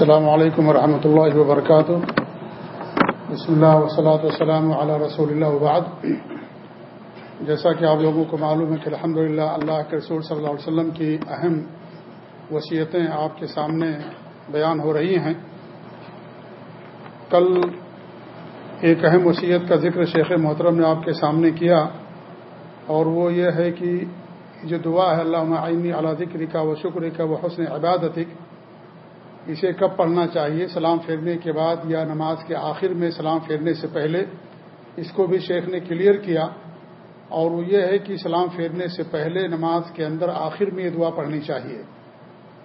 السلام علیکم ورحمۃ اللہ وبرکاتہ۔ بسم اللہ وسلاۃ والسلام علی رسول اللہ وبعد۔ جیسا کہ آپ لوگوں کو معلوم ہے کہ الحمد اللہ کے رسول صلی اللہ علیہ وسلم کی اہم وصیتیں آپ کے سامنے بیان ہو رہی ہیں۔ کل ایک اہم وصیت کا ذکر شیخ محترم نے آپ کے سامنے کیا اور وہ یہ ہے کہ جو دعا ہے اللہ عینی اعلیٰ ذکر کا و شکر کا وہ حسن عبادت اسے کب پڑھنا چاہیے؟ سلام پھیرنے کے بعد یا نماز کے آخر میں سلام پھیرنے سے پہلے اس کو بھی شیخ نے کلیئر کیا۔ اور وہ یہ ہے کہ سلام پھیرنے سے پہلے نماز کے اندر آخر میں یہ دعا پڑھنی چاہیے۔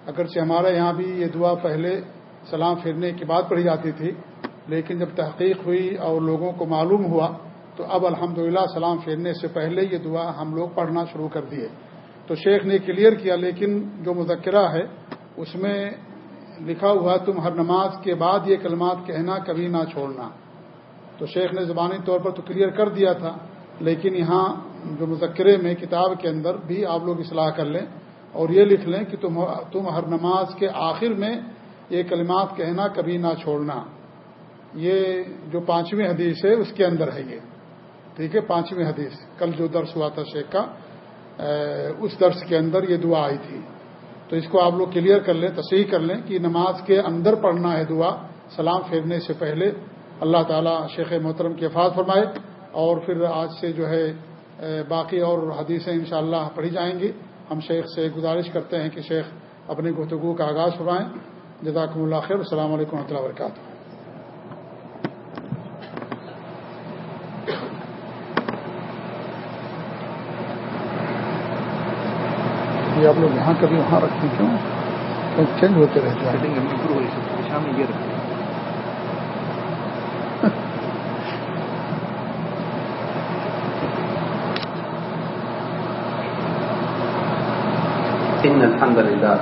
اگرچہ ہمارے یہاں بھی یہ دعا پہلے سلام پھیرنے کے بعد پڑھی جاتی تھی، لیکن جب تحقیق ہوئی اور لوگوں کو معلوم ہوا، تو اب الحمد سلام پھیرنے سے پہلے یہ دعا ہم لوگ پڑھنا شروع کر دیے۔ تو شیخ نے کلیئر کیا، لیکن جو مذکرہ ہے، اس میں لکھا ہوا تم ہر نماز کے بعد یہ کلمات کہنا، کبھی نہ چھوڑنا۔ تو شیخ نے زبانی طور پر تو کلیئر کر دیا تھا، لیکن یہاں جو مذکرے میں کتاب کے اندر بھی آپ لوگ اصلاح کر لیں اور یہ لکھ لیں کہ تم تم ہر نماز کے آخر میں یہ کلمات کہنا، کبھی نہ چھوڑنا۔ یہ جو پانچویں حدیث ہے، اس کے اندر ہے یہ۔ ٹھیک ہے، پانچویں حدیث۔ کل جو درس ہوا تھا شیخ کا اس درس کے اندر یہ دعا آئی تھی۔ تو اس کو آپ لوگ کلیئر کر لیں، تصحیح کر لیں کہ نماز کے اندر پڑھنا ہے دعا، سلام پھیرنے سے پہلے اللہ تعالیٰ شیخ محترم کی افاد فرمائے اور پھر آج سے جو ہے باقی اور حدیثیں انشاءاللہ اللہ پڑھی جائیں گی۔ ہم شیخ سے گزارش کرتے ہیں کہ شیخ اپنی گفتگو کا آغاز فرمائیں۔ جزاکم اللہ خیر، السلام علیکم و رحمۃ اللہ وبرکاتہ۔ یہ آپ لوگ یہاں کبھی وہاں رکھتے کیوں؟ چینج ہوتے رہتے ہیں۔ إن الحمد لله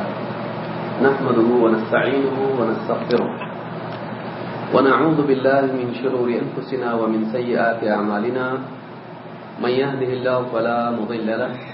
نحمده ونستعينه ونستغفره ونعوذ بالله من شرور أنفسنا ومن سيئات أعمالنا من يهده الله فلا مضل له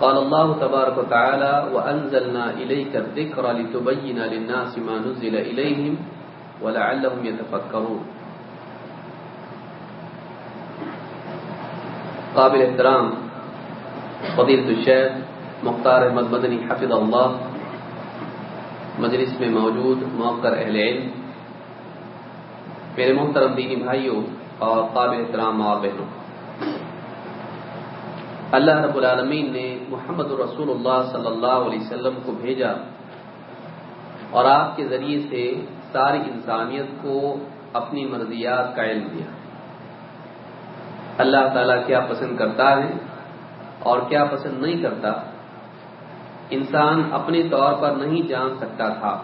قال الله تبارك وتعالى وأنزلنا إليك الذكر لتبين للناس ما نزل إليهم ولعلهم يتفكرون. قابل احترام فضیلت الشیخ مختار احمد مدنی حفظ اللہ مجلس میں موجود موقر اہل علم، میرے محترم دینی بھائیوں اور قابل احترام اور بہنوں اللہ رب العالمین نے محمد الرسول اللہ صلی اللہ علیہ وسلم کو بھیجا اور آپ کے ذریعے سے ساری انسانیت کو اپنی مرضیات کا علم دیا۔ اللہ تعالیٰ کیا پسند کرتا ہے اور کیا پسند نہیں کرتا؟ انسان اپنے طور پر نہیں جان سکتا تھا۔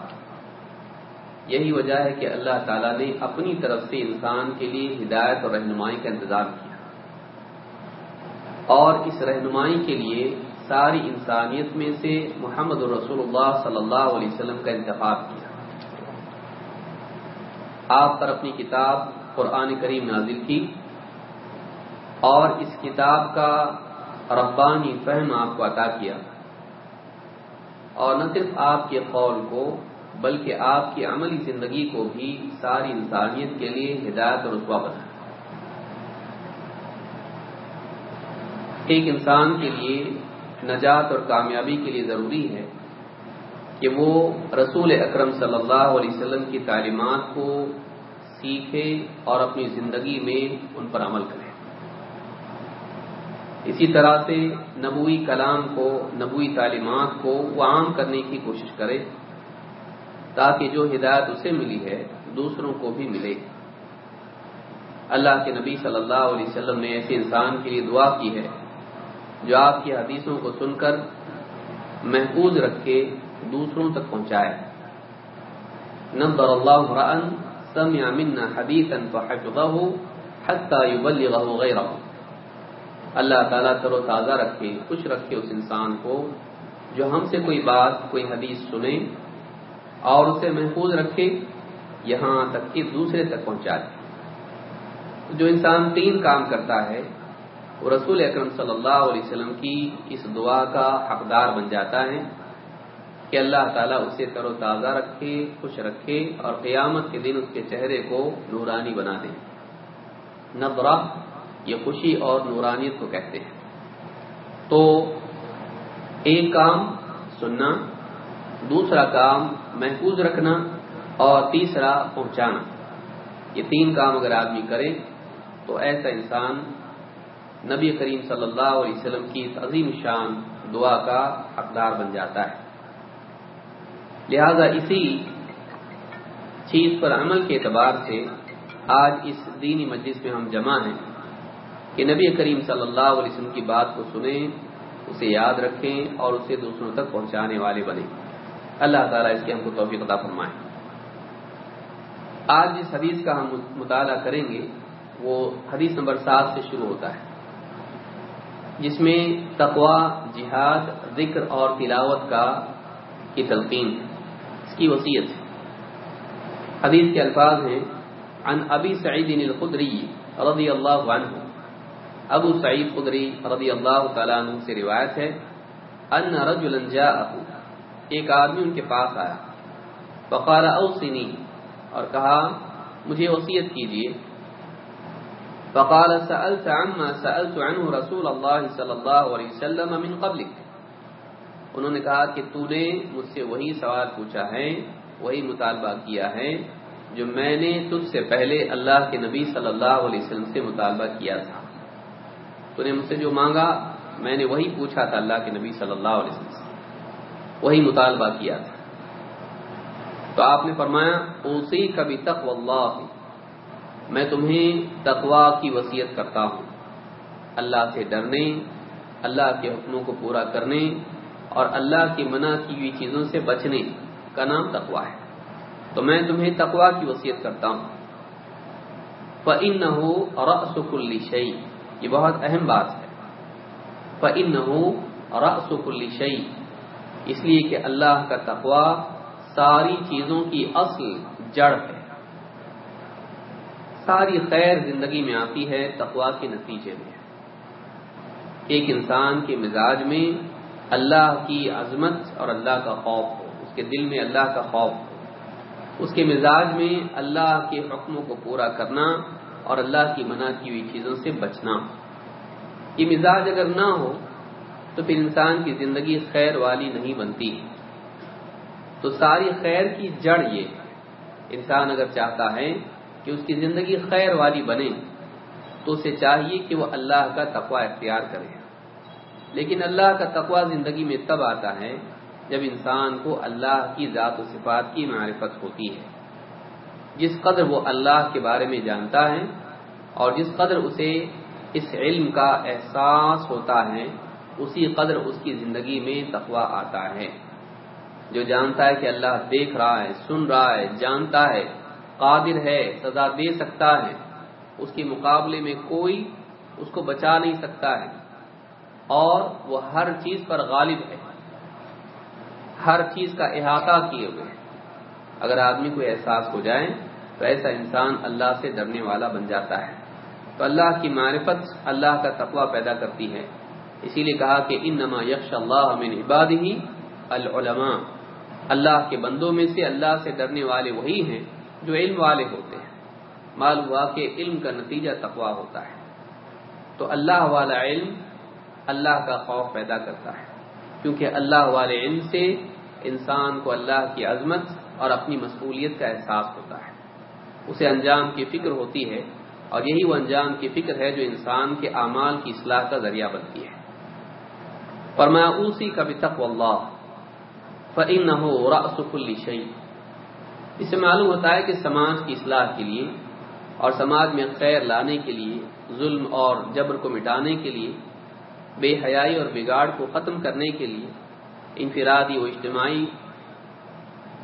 یہی وجہ ہے کہ اللہ تعالیٰ نے اپنی طرف سے انسان کے لیے ہدایت اور رہنمائی کا انتظام کیا۔ اور اس رہنمائی کے لیے ساری انسانیت میں سے محمد الرسول اللہ صلی اللہ علیہ وسلم کا انتخاب کیا۔ آپ پر اپنی کتاب قرآن کریم نازل کی اور اس کتاب کا ربانی فہم آپ کو عطا کیا۔ اور نہ صرف آپ کے قول کو بلکہ آپ کی عملی زندگی کو بھی ساری انسانیت کے لیے ہدایت اور رسوا بنا ایک انسان کے لیے نجات اور کامیابی کے لیے ضروری ہے کہ وہ رسول اکرم صلی اللہ علیہ وسلم کی تعلیمات کو سیکھے اور اپنی زندگی میں ان پر عمل کرے۔ اسی طرح سے نبوی کلام کو، نبوی تعلیمات کو وہ عام کرنے کی کوشش کرے تاکہ جو ہدایت اسے ملی ہے، دوسروں کو بھی ملے۔ اللہ کے نبی صلی اللہ علیہ وسلم نے ایسے انسان کے لیے دعا کی ہے جو آپ کی حدیثوں کو سن کر محفوظ رکھ کے دوسروں تک پہنچائے۔ نبر اللہ رأن، سمع منا حدیثا فحفظه حتى يبلغه غیرہ اللہ تعالیٰ تر و تازہ رکھے، خوش رکھے اس انسان کو جو ہم سے کوئی بات، کوئی حدیث سنے اور اسے محفوظ رکھے، یہاں تک کہ دوسرے تک پہنچا دے جو انسان تین کام کرتا ہے وہ رسول اکرم صلی اللہ علیہ وسلم کی اس دعا کا حقدار بن جاتا ہے کہ اللہ تعالیٰ اسے تر و تازہ رکھے، خوش رکھے اور قیامت کے دن اس کے چہرے کو نورانی بنا دے۔ نبرہ یہ خوشی اور نورانیت کو کہتے ہیں۔ تو ایک کام سننا، دوسرا کام محفوظ رکھنا اور تیسرا پہنچانا۔ یہ تین کام اگر آدمی کرے تو ایسا انسان نبی کریم صلی اللہ علیہ وسلم کی عظیم شان دعا کا حقدار بن جاتا ہے۔ لہذا اسی چیز پر عمل کے اعتبار سے آج اس دینی مجلس میں ہم جمع ہیں کہ نبی کریم صلی اللہ علیہ وسلم کی بات کو سنیں، اسے یاد رکھیں اور اسے دوسروں تک پہنچانے والے بنے اللہ تعالیٰ اس کے ہم کو توفیق عطا فرمائیں آج جس حدیث کا ہم مطالعہ کریں گے، وہ حدیث نمبر سات سے شروع ہوتا ہے۔ جس میں تقوا جہاد، ذکر اور تلاوت کا کی تلقین، اس کی وصیت ہے۔ حدیث کے الفاظ ہیں، عن ابی سعید الخدری رضی اللہ عنہ۔ ابو سعید خدری رضی اللہ تعالیٰ عنہ سے روایت ہے، ان رجلا جاءه، ایک آدمی ان کے پاس آیا۔ فقال اوصنی، اور کہا، مجھے وصیت کیجیے۔ فقال سألت عما سألت عنه رسول اللہ صلی اللہ علیہ وسلم من قبلک انہوں نے کہا کہ تو نے مجھ سے وہی سوال پوچھا ہے، وہی مطالبہ کیا ہے جو میں نے تجھ سے پہلے اللہ کے نبی صلی اللہ علیہ وسلم سے مطالبہ کیا تھا۔ تو نے مجھ سے جو مانگا، میں نے وہی پوچھا تھا اللہ کے نبی صلی اللہ علیہ وسلم سے۔ وہی مطالبہ کیا تھا۔ تو آپ نے فرمایا اوسی کبھی تقو اللہ میں تمہیں تقوا کی وصیت کرتا ہوں۔ اللہ سے ڈرنے، اللہ کے حکموں کو پورا کرنے اور اللہ کی منع کی ہوئی چیزوں سے بچنے کا نام تقوا ہے۔ تو میں تمہیں تقوا کی وصیت کرتا ہوں۔ فَإِنَّهُ رَأْسُ كُلِّ شَيْءٍ۔ یہ بہت اہم بات ہے۔ فَإِنَّهُ رَأْسُ كُلِّ شَيْءٍ۔ اس لیے کہ اللہ کا تقوا ساری چیزوں کی اصل جڑ ہے۔ ساری خیر زندگی میں آتی ہے تقوا کے نتیجے میں۔ ایک انسان کے مزاج میں اللہ کی عظمت اور اللہ کا خوف ہو، اس کے دل میں اللہ کا خوف ہو۔ اس کے مزاج میں اللہ کے حکموں کو پورا کرنا اور اللہ کی منع کی ہوئی چیزوں سے بچنا۔ یہ مزاج اگر نہ ہو، تو پھر انسان کی زندگی خیر والی نہیں بنتی۔ تو ساری خیر کی جڑ یہ، انسان اگر چاہتا ہے کہ اس کی زندگی خیر والی بنے، تو اسے چاہیے کہ وہ اللہ کا تقوی اختیار کرے۔ لیکن اللہ کا تقوی زندگی میں تب آتا ہے جب انسان کو اللہ کی ذات و صفات کی معرفت ہوتی ہے۔ جس قدر وہ اللہ کے بارے میں جانتا ہے اور جس قدر اسے اس علم کا احساس ہوتا ہے، اسی قدر اس کی زندگی میں تقوی آتا ہے۔ جو جانتا ہے کہ اللہ دیکھ رہا ہے، سن رہا ہے، جانتا ہے قادر ہے، سزا دے سکتا ہے۔ اس کے مقابلے میں کوئی اس کو بچا نہیں سکتا ہے۔ اور وہ ہر چیز پر غالب ہے۔ ہر چیز کا احاطہ کیے ہوئے اگر آدمی کو احساس ہو جائے تو ایسا انسان اللہ سے ڈرنے والا بن جاتا ہے۔ تو اللہ کی معرفت اللہ کا تقوی پیدا کرتی ہے۔ اسی لیے کہا کہ ان نما یکش اللہ من عباد ہی العلماء۔ اللہ کے بندوں میں سے اللہ سے ڈرنے والے وہی ہیں جو علم والے ہوتے ہیں، معلوم ہوا کہ علم کا نتیجہ تقوا ہوتا ہے۔ تو اللہ والا علم اللہ کا خوف پیدا کرتا ہے۔ کیونکہ اللہ والے علم سے انسان کو اللہ کی عظمت اور اپنی مسئولیت کا احساس ہوتا ہے۔ اسے انجام کی فکر ہوتی ہے اور یہی وہ انجام کی فکر ہے جو انسان کے اعمال کی اصلاح کا ذریعہ بنتی ہے۔ فرمایا اوسی کا بھی تقو اللہ فعن نہ ہو رسف الشعی اس سے معلوم ہوتا ہے کہ سماج کی اصلاح کے لیے اور سماج میں خیر لانے کے لیے، ظلم اور جبر کو مٹانے کے لیے، بے حیائی اور بگاڑ کو ختم کرنے کے لیے، انفرادی و اجتماعی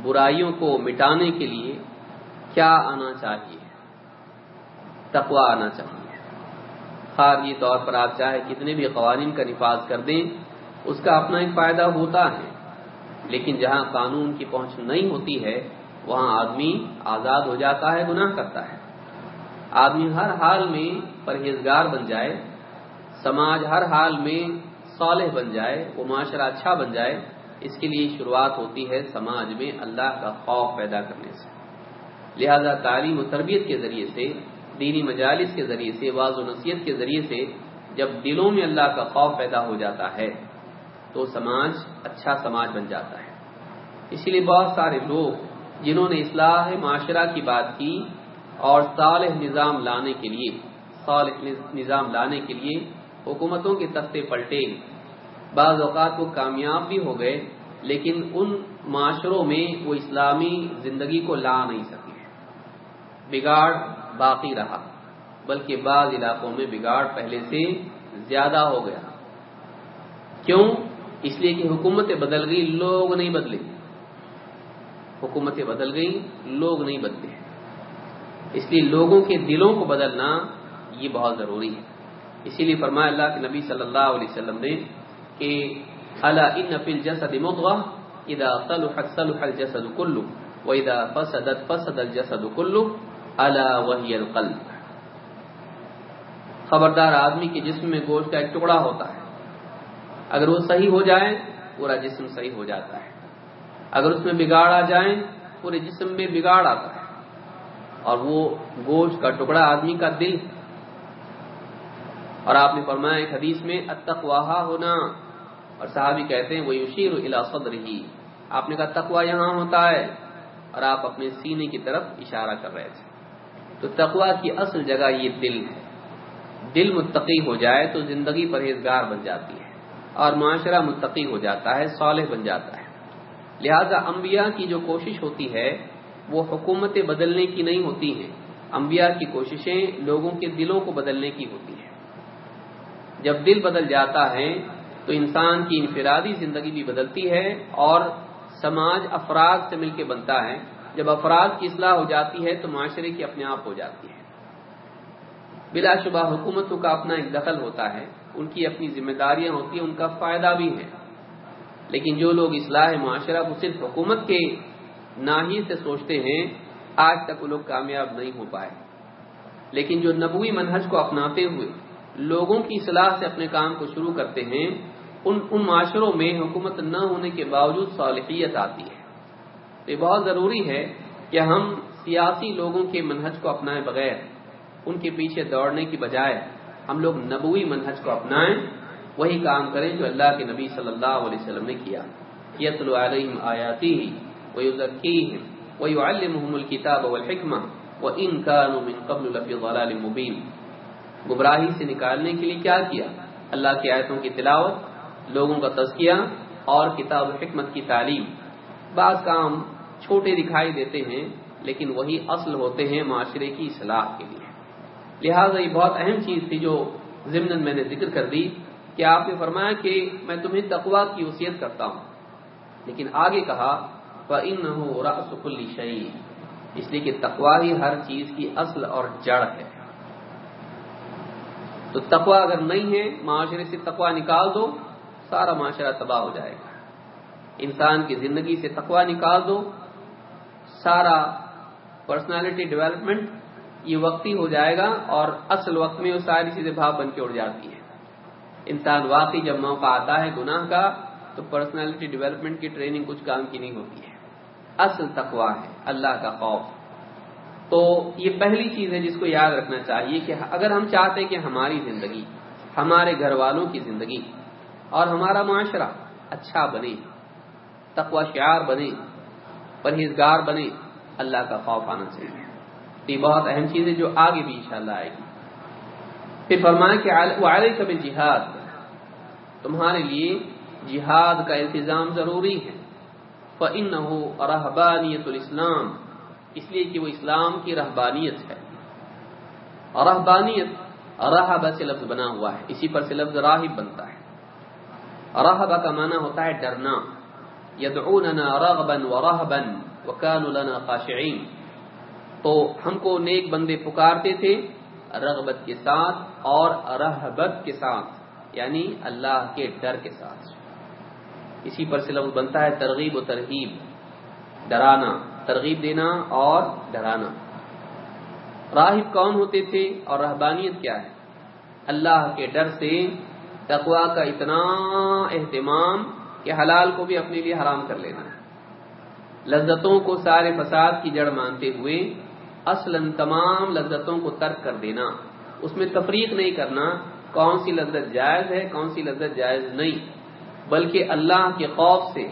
برائیوں کو مٹانے کے لیے کیا آنا چاہیے؟ تقوا آنا چاہیے۔ خارجی طور پر آپ چاہے کتنے بھی قوانین کا نفاذ کر دیں، اس کا اپنا ایک فائدہ ہوتا ہے، لیکن جہاں قانون کی پہنچ نہیں ہوتی ہے وہاں آدمی آزاد ہو جاتا ہے، گناہ کرتا ہے۔ آدمی ہر حال میں پرہیزگار بن جائے، سماج ہر حال میں صالح بن جائے، وہ معاشرہ اچھا بن جائے۔ اس کے لیے شروعات ہوتی ہے سماج میں اللہ کا خوف پیدا کرنے سے۔ لہذا تعلیم و تربیت کے ذریعے سے، دینی مجالس کے ذریعے سے واض و نصیحت کے ذریعے سے جب دلوں میں اللہ کا خوف پیدا ہو جاتا ہے، تو سماج اچھا سماج بن جاتا ہے۔ اسی لیے بہت سارے لوگ جنہوں نے اصلاح معاشرہ کی بات کی اور صالح نظام لانے کے لیے، صالح نظام لانے کے لیے حکومتوں کے تختے پلٹے۔ بعض اوقات وہ کامیاب بھی ہو گئے، لیکن ان معاشروں میں وہ اسلامی زندگی کو لا نہیں سکے۔ بگاڑ باقی رہا، بلکہ بعض علاقوں میں بگاڑ پہلے سے زیادہ ہو گیا۔ کیوں؟ اس لیے کہ حکومتیں بدل گئی لوگ نہیں بدلے۔ حکومتیں بدل گئی لوگ نہیں بدلے اس لیے لوگوں کے دلوں کو بدلنا یہ بہت ضروری ہے۔ اسی لیے فرمایا اللہ کے نبی صلی اللہ علیہ وسلم نے کہ اللہ ان نفل جسد مغوا ادا صلح صلح الجسد کلو و ادا فسدت فسد الجسد کلو اللہ وحی القلب۔ خبردار آدمی کے جسم میں گوشت کا ایک ٹکڑا ہوتا ہے۔ اگر وہ صحیح ہو جائے، پورا جسم صحیح ہو جاتا ہے۔ اگر اس میں بگاڑ آ جائے، پورے جسم میں بگاڑ آتا ہے۔ اور وہ گوشت کا ٹکڑا آدمی کا دل۔ اور آپ نے فرمایا ایک حدیث میں اتقواہ ہونا۔ اور صحابی کہتے ہیں وہ یشیر الا صدر ہی آپ نے کہا، تقوا یہاں ہوتا ہے۔ اور آپ اپنے سینے کی طرف اشارہ کر رہے تھے۔ تو تقوا کی اصل جگہ یہ دل ہے۔ دل متقی ہو جائے تو زندگی پرہیزگار بن جاتی ہے۔ اور معاشرہ متقی ہو جاتا ہے، صالح بن جاتا ہے۔ لہذا انبیاء کی جو کوشش ہوتی ہے، وہ حکومتیں بدلنے کی نہیں ہوتی ہیں۔ انبیاء کی کوششیں لوگوں کے دلوں کو بدلنے کی ہوتی ہیں۔ جب دل بدل جاتا ہے، تو انسان کی انفرادی زندگی بھی بدلتی ہے اور سماج افراد سے مل کے بنتا ہے۔ جب افراد کی اصلاح ہو جاتی ہے، تو معاشرے کی اپنے آپ ہو جاتی ہے۔ بلا شبہ حکومتوں کا اپنا ایک دخل ہوتا ہے۔ ان کی اپنی ذمہ داریاں ہوتی ہیں، ان کا فائدہ بھی ہے۔ لیکن جو لوگ اصلاح معاشرہ کو صرف حکومت کے ناہی سے سوچتے ہیں، آج تک وہ لوگ کامیاب نہیں ہو پائے۔ لیکن جو نبوی منہج کو اپناتے ہوئے لوگوں کی اصلاح سے اپنے کام کو شروع کرتے ہیں، ان ان معاشروں میں حکومت نہ ہونے کے باوجود صالحیت آتی ہے۔ تو یہ بہت ضروری ہے کہ ہم سیاسی لوگوں کے منہج کو اپنائے بغیر، ان کے پیچھے دوڑنے کی بجائے ہم لوگ نبوی منہج کو اپنائیں۔ وہی کام کریں جو اللہ کے نبی صلی اللہ علیہ وسلم نے کیا۔ یتلو علیہم آیاتی ویزکیہم ویعلمہم الکتاب والحکمہ وَإِن كَانُوا مِن قَبْلُ لَفِي ضَلَالٍ مُبِينٍ گمراہی سے نکالنے کے لیے کیا کیا؟ اللہ کی آیتوں کی تلاوت، لوگوں کا تزکیہ اور کتاب و حکمت کی تعلیم۔ بعض کام چھوٹے دکھائی دیتے ہیں، لیکن وہی اصل ہوتے ہیں معاشرے کی اصلاح کے لیے۔ لہٰذا یہ بہت اہم چیز تھی جو ضمن میں نے ذکر کر دی۔ کہ آپ نے فرمایا کہ میں تمہیں تقوا کی وصیت کرتا ہوں۔ لیکن آگے کہا، فَإِنَّهُ رَأْسُ كُلِّ اس لیے کہ تقوا ہی ہر چیز کی اصل اور جڑ ہے۔ تو تقوا اگر نہیں ہے، معاشرے سے تقوا نکال دو، سارا معاشرہ تباہ ہو جائے گا۔ انسان کی زندگی سے تقوا نکال دو، سارا پرسنالٹی ڈیولپمنٹ یہ وقتی ہو جائے گا اور اصل وقت میں وہ ساری چیزیں بھاپ بن کے اڑ جاتی ہیں۔ انسان واقعی جب موقع آتا ہے گناہ کا، تو پرسنالٹی ڈیولپمنٹ کی ٹریننگ کچھ کام کی نہیں ہوتی ہے۔ اصل تقوا ہے، اللہ کا خوف۔ تو یہ پہلی چیز ہے جس کو یاد رکھنا چاہیے کہ اگر ہم چاہتے کہ ہماری زندگی، ہمارے گھر والوں کی زندگی اور ہمارا معاشرہ اچھا بنے تقوا شعار بنے، پرہیزگار بنے، اللہ کا خوف آنا چاہیے۔ یہ بہت اہم چیز ہے جو آگے بھی انشاءاللہ آئے گی۔ پھر فرمایا کہ علیہ کبھی جہاد تمہارے لیے جہاد کا انتظام ضروری ہے۔ فَإِنَّهُ رَحْبَانِيَةُ الْإِسْلَامِ۔ اس لیے کہ وہ اسلام کی رہبانیت ہے۔ اور رہبانیت سے لفظ بنا ہوا ہے۔ اسی پر سے لفظ راہب بنتا ہے۔ رہبہ کا معنی ہوتا ہے ڈرنا۔ یدعوننا رغبا ورہبا وکان لنا خاشعین تو ہم کو نیک بندے پکارتے تھے رغبت کے ساتھ اور رہبت کے ساتھ۔ یعنی اللہ کے ڈر کے ساتھ۔ اسی پر سے لفظ بنتا ہے ترغیب و ترغیب ڈرانا، ترغیب دینا اور ڈرانا۔ راہب کون ہوتے تھے اور رہبانیت کیا ہے؟ اللہ کے ڈر سے تقوا کا اتنا اہتمام کہ حلال کو بھی اپنے لیے حرام کر لینا۔ ہے لذتوں کو سارے فساد کی جڑ مانتے ہوئے اصلا تمام لذتوں کو ترک کر دینا۔ اس میں تفریق نہیں کرنا۔ کون سی لذت جائز ہے، کون سی لذت جائز نہیں۔ بلکہ اللہ کے خوف سے،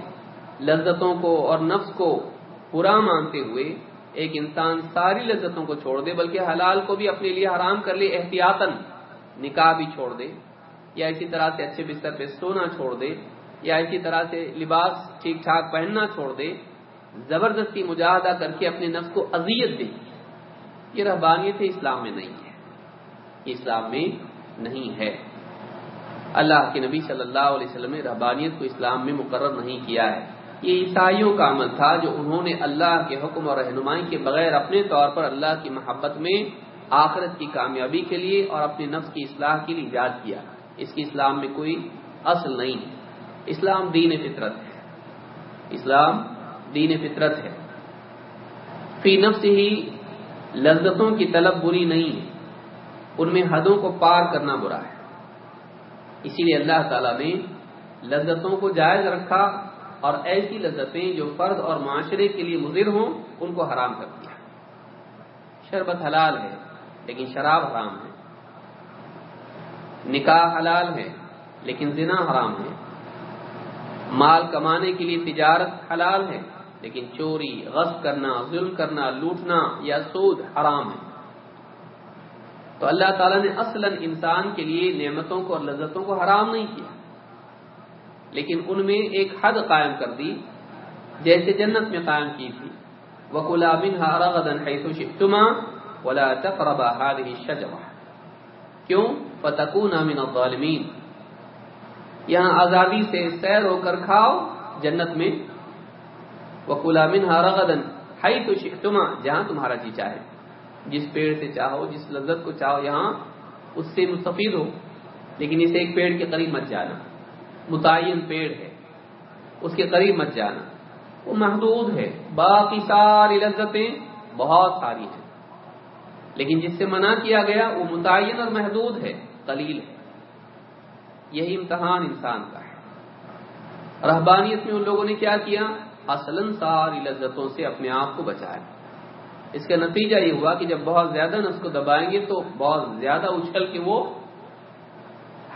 لذتوں کو اور نفس کو پورا مانتے ہوئے ایک انسان ساری لذتوں کو چھوڑ دے، بلکہ حلال کو بھی اپنے لیے حرام کر لے احتیاطن نکاح بھی چھوڑ دے، یا اسی طرح سے اچھے بستر پہ سونا چھوڑ دے، یا اسی طرح سے لباس ٹھیک ٹھاک پہننا چھوڑ دے، زبردستی مجاہدہ کر کے اپنے نفس کو اذیت دے۔ یہ رحبانیت اسلام میں نہیں ہے۔ اسلام میں نہیں ہے۔ اللہ کے نبی صلی اللہ علیہ وسلم نے رحبانیت کو اسلام میں مقرر نہیں کیا ہے۔ یہ عیسائیوں کا عمل تھا جو انہوں نے اللہ کے حکم اور رہنمائی کے بغیر اپنے طور پر اللہ کی محبت میں آخرت کی کامیابی کے لیے اور اپنے نفس کی اصلاح کے لیے ایجاد کیا۔ اس کی اسلام میں کوئی اصل نہیں۔ ہے اسلام دین فطرت ہے۔ اسلام دین فطرت ہے۔ فی نفس ہی لذتوں کی طلب بری نہیں۔ ہے ان میں حدوں کو پار کرنا برا ہے۔ اسی لیے اللہ تعالی نے لذتوں کو جائز رکھا اور ایسی لذتیں جو فرد اور معاشرے کے لیے مضر ہوں، ان کو حرام کر دیا۔ شربت حلال ہے، لیکن شراب حرام ہے۔ نکاح حلال ہے، لیکن زنا حرام ہے۔ مال کمانے کے لیے تجارت حلال ہے، لیکن چوری، غصب کرنا، ظلم کرنا، لوٹنا یا سود حرام ہے۔ تو اللہ تعالیٰ نے اصلا انسان کے لیے نعمتوں کو اور لذتوں کو حرام نہیں کیا۔ لیکن ان میں ایک حد قائم کر دی، جیسے جنت میں قائم کی تھی۔ وکلا بن ہارا غدن شما ولا تقربا هذه الشجره کیوں؟ فتكون من الظالمین یہاں آزادی سے سیر ہو کر کھاؤ جنت میں۔ وکلا منها رغدا حيث شئتما۔ جہاں تمہارا جی چاہے۔ جس پیڑ سے چاہو، جس لذت کو چاہو، یہاں اس سے مستفید ہو، لیکن اسے ایک پیڑ کے قریب مت جانا۔ متعین پیڑ ہے، اس کے قریب مت جانا۔ وہ محدود ہے، باقی ساری لذتیں بہت ساری ہیں۔ لیکن جس سے منع کیا گیا، وہ متعین اور محدود ہے، قلیل ہے۔ یہی امتحان انسان کا ہے۔ رہبانیت میں ان لوگوں نے کیا کیا؟ اصلا ساری لذتوں سے اپنے آپ کو بچایا۔ اس کا نتیجہ یہ ہوا کہ جب بہت زیادہ نس کو دبائیں گے تو بہت زیادہ اچھل کے وہ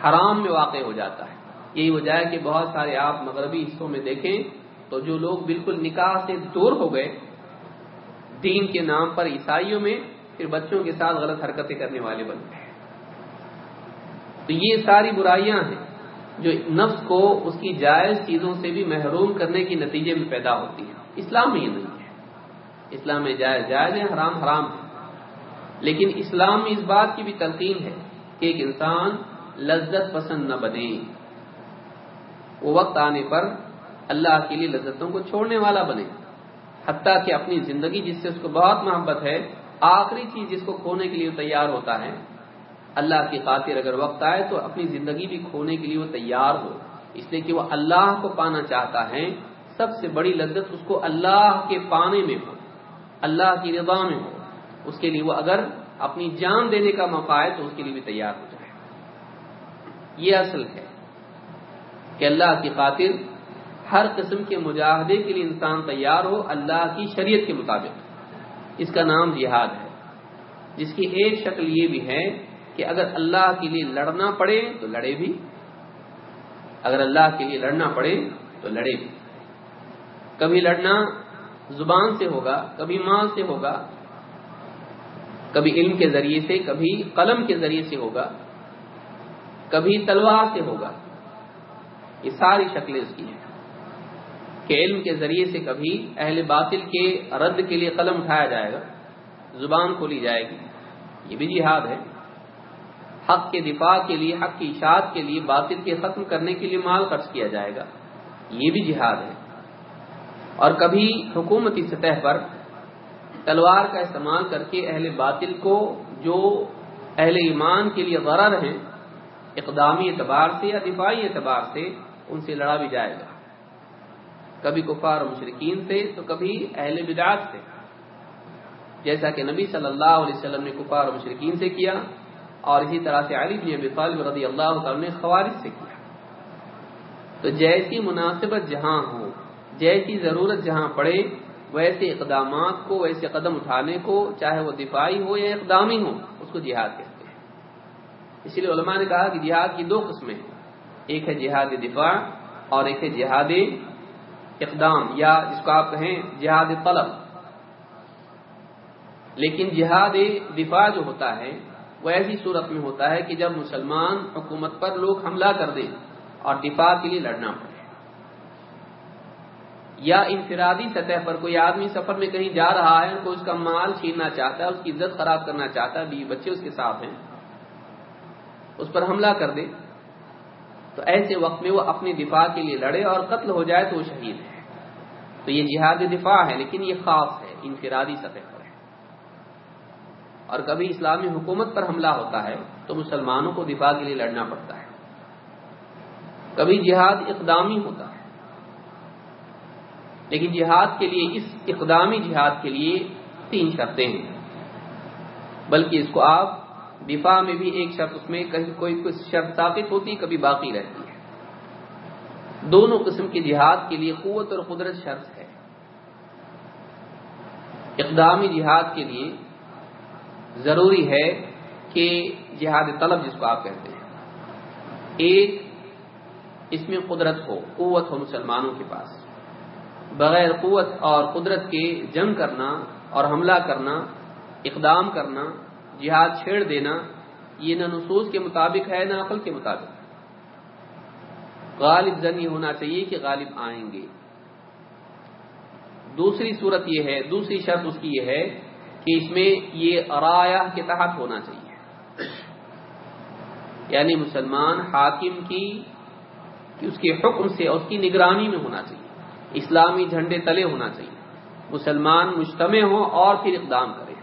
حرام میں واقع ہو جاتا ہے۔ یہی وجہ ہے کہ بہت سارے آپ مغربی حصوں میں دیکھیں تو جو لوگ بالکل نکاح سے دور ہو گئے دین کے نام پر عیسائیوں میں، پھر بچوں کے ساتھ غلط حرکتیں کرنے والے بن گئے۔ تو یہ ساری برائیاں ہیں جو نفس کو اس کی جائز چیزوں سے بھی محروم کرنے کے نتیجے میں پیدا ہوتی ہیں۔ اسلام میں یہ نہیں۔ ہے اسلام میں جائز جائز ہے، حرام حرام ہے۔ لیکن اسلام میں اس بات کی بھی تلقین ہے کہ ایک انسان لذت پسند نہ بنے۔ وہ وقت آنے پر اللہ کے لیے لذتوں کو چھوڑنے والا بنے۔ حتیٰ کہ اپنی زندگی جس سے اس کو بہت محبت ہے، آخری چیز جس کو کھونے کے لیے تیار ہوتا ہے، اللہ کی خاطر اگر وقت آئے تو اپنی زندگی بھی کھونے کے لیے وہ تیار ہو۔ اس لیے کہ وہ اللہ کو پانا چاہتا ہے، سب سے بڑی لذت اس کو اللہ کے پانے میں ہو۔ اللہ کی رضا میں ہو، اس کے لیے وہ اگر اپنی جان دینے کا موقع ہے تو اس کے لیے بھی تیار ہو جائے۔ یہ اصل ہے کہ اللہ کی خاطر ہر قسم کے مجاہدے کے لیے انسان تیار ہو، اللہ کی شریعت کے مطابق۔ اس کا نام جہاد ہے۔ جس کی ایک شکل یہ بھی ہے کہ اگر اللہ کے لیے لڑنا پڑے تو لڑے بھی۔ اگر اللہ کے لیے لڑنا پڑے تو لڑے بھی۔ کبھی لڑنا زبان سے ہوگا، کبھی مال سے ہوگا، کبھی علم کے ذریعے سے، کبھی قلم کے ذریعے سے ہوگا، کبھی تلوار سے ہوگا۔ یہ ساری شکلیں اس کی ہیں۔ کہ علم کے ذریعے سے کبھی اہل باطل کے رد کے لیے قلم اٹھایا جائے گا، زبان کھولی جائے گی۔ یہ بھی جہاد ہے۔ حق کے دفاع کے لیے، حق کی اشاعت کے لیے، باطل کے ختم کرنے کے لیے مال خرچ کیا جائے گا۔ یہ بھی جہاد ہے۔ اور کبھی حکومتی سطح پر تلوار کا استعمال کر کے اہل باطل کو جو اہل ایمان کے لیے غرر ہیں، اقدامی اعتبار سے یا دفاعی اعتبار سے، ان سے لڑا بھی جائے گا۔ کبھی کفار و مشرقین سے، تو کبھی اہل بدعات سے۔ جیسا کہ نبی صلی اللہ علیہ وسلم نے کفار و مشرقین سے کیا، اور اسی طرح سے علی بن ابی طالب رضی اللہ تعالی نے خوارج سے کیا۔ تو جیسی مناسبت جہاں ہو جیسی ضرورت جہاں پڑے، ویسے اقدامات کو، ویسے قدم اٹھانے کو، چاہے وہ دفاعی ہو یا اقدامی ہو، اس کو جہاد کہتے ہیں۔ اس لیے علماء نے کہا کہ جہاد کی دو قسمیں ایک ہے جہاد دفاع اور ایک ہے جہاد اقدام یا جس کو آپ کہیں جہاد طلب۔ لیکن جہاد دفاع جو ہوتا ہے، وہ ایسی صورت میں ہوتا ہے کہ جب مسلمان حکومت پر لوگ حملہ کر دیں اور دفاع کے لیے لڑنا پڑے۔ یا انفرادی سطح پر کوئی آدمی سفر میں کہیں جا رہا ہے کوئی اس کا مال چھیننا چاہتا ہے، اس کی عزت خراب کرنا چاہتا ہے، بیوی بچے اس کے ساتھ ہیں، اس پر حملہ کر دے۔ تو ایسے وقت میں وہ اپنی دفاع کے لیے لڑے اور قتل ہو جائے تو وہ شہید ہے۔ تو یہ جہاد دفاع ہے، لیکن یہ خاص ہے، انفرادی سطح پر ہے۔ اور کبھی اسلامی حکومت پر حملہ ہوتا ہے تو مسلمانوں کو دفاع کے لیے لڑنا پڑتا ہے۔ کبھی جہاد اقدامی ہوتا ہے لیکن جہاد کے لیے، اس اقدامی جہاد کے لیے تین شرطیں ہیں۔ بلکہ اس کو آپ دفاع میں بھی ایک شرط، اس میں کہیں کوئی کچھ شرط ثابت ہوتی، کبھی باقی رہتی ہے۔ دونوں قسم کے جہاد کے لیے قوت اور قدرت شرط ہے۔ اقدامی جہاد کے لیے ضروری ہے کہ جہاد طلب، جس کو آپ کہتے ہیں۔ ایک، اس میں قدرت ہو، قوت ہو مسلمانوں کے پاس۔ بغیر قوت اور قدرت کے جنگ کرنا اور حملہ کرنا، اقدام کرنا، جہاد چھیڑ دینا، یہ نہ نصوص کے مطابق ہے نہ عقل کے مطابق۔ غالب زن یہ ہونا چاہیے کہ غالب آئیں گے۔ دوسری صورت یہ ہے، دوسری شرط اس کی یہ ہے کہ اس میں یہ ارایا کے تحت ہونا چاہیے۔ یعنی مسلمان حاکم کی کہ اس کے حکم سے اور اس کی نگرانی میں ہونا چاہیے۔ اسلامی جھنڈے تلے ہونا چاہیے۔ مسلمان مجتمع ہوں اور پھر اقدام کریں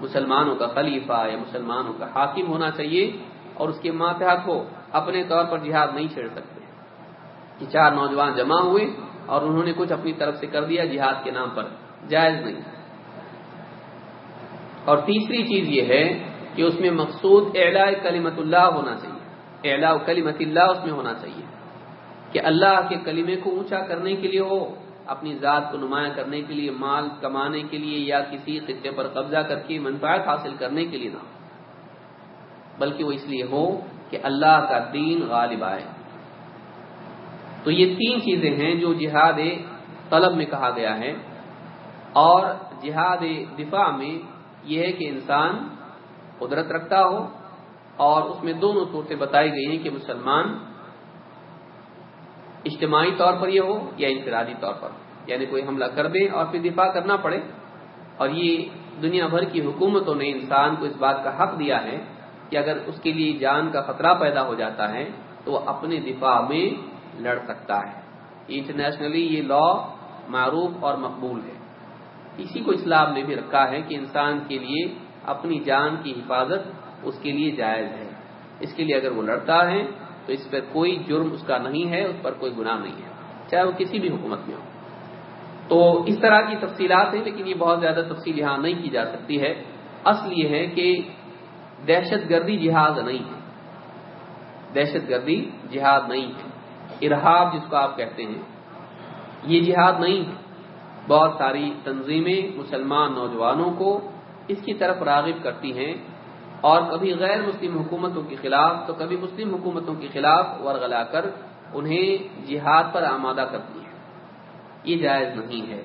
مسلمانوں کا خلیفہ یا مسلمانوں کا حاکم ہونا چاہیے اور اس کے ماتحت ہو اپنے طور پر جہاد نہیں چھیڑ سکتے۔ کہ چار نوجوان جمع ہوئے اور انہوں نے کچھ اپنی طرف سے کر دیا، جہاد کے نام پر جائز نہیں۔ اور تیسری چیز یہ ہے کہ اس میں مقصود اعلاء کلیمت اللہ ہونا چاہیے۔ اعلاء کلیمت اللہ اس میں ہونا چاہیے۔ کہ اللہ کے کلمے کو اونچا کرنے کے لیے ہو، اپنی ذات کو نمایاں کرنے کے لیے، مال کمانے کے لیے یا کسی خطے پر قبضہ کر کے منفاط حاصل کرنے کے لیے نہ ہو۔ بلکہ وہ اس لیے ہو کہ اللہ کا دین غالب آئے۔ تو یہ تین چیزیں ہیں جو جہاد طلب میں کہا گیا ہے۔ اور جہاد دفاع میں یہ ہے کہ انسان قدرت رکھتا ہو اور اس میں دونوں صورتیں بتائی گئی ہیں کہ مسلمان اجتماعی طور پر یہ ہو یا انفرادی طور پر یعنی کوئی حملہ کر دے اور پھر دفاع کرنا پڑے۔ اور یہ دنیا بھر کی حکومتوں نے انسان کو اس بات کا حق دیا ہے کہ اگر اس کے لیے جان کا خطرہ پیدا ہو جاتا ہے تو وہ اپنے دفاع میں لڑ سکتا ہے۔ انٹرنیشنلی یہ لا معروف اور مقبول ہے۔ اسی کو اسلام نے بھی رکھا ہے کہ انسان کے لیے اپنی جان کی حفاظت اس کے لیے جائز ہے۔ اس کے لیے اگر وہ لڑتا ہے تو اس پر کوئی جرم اس کا نہیں ہے، اس پر کوئی گناہ نہیں ہے۔ چاہے وہ کسی بھی حکومت میں ہو۔ تو اس طرح کی تفصیلات ہیں، لیکن یہ بہت زیادہ تفصیل یہاں نہیں کی جا سکتی ہے۔ اصل یہ ہے کہ دہشت گردی جہاد نہیں ہے۔ دہشت گردی جہاد نہیں ہے۔ ارحاب جس کو آپ کہتے ہیں، یہ جہاد نہیں ہے۔ بہت ساری تنظیمیں مسلمان نوجوانوں کو اس کی طرف راغب کرتی ہیں۔ اور کبھی غیر مسلم حکومتوں کے خلاف تو کبھی مسلم حکومتوں کے خلاف ورغلا کر انہیں جہاد پر آمادہ کرتی ہے یہ جائز نہیں ہے۔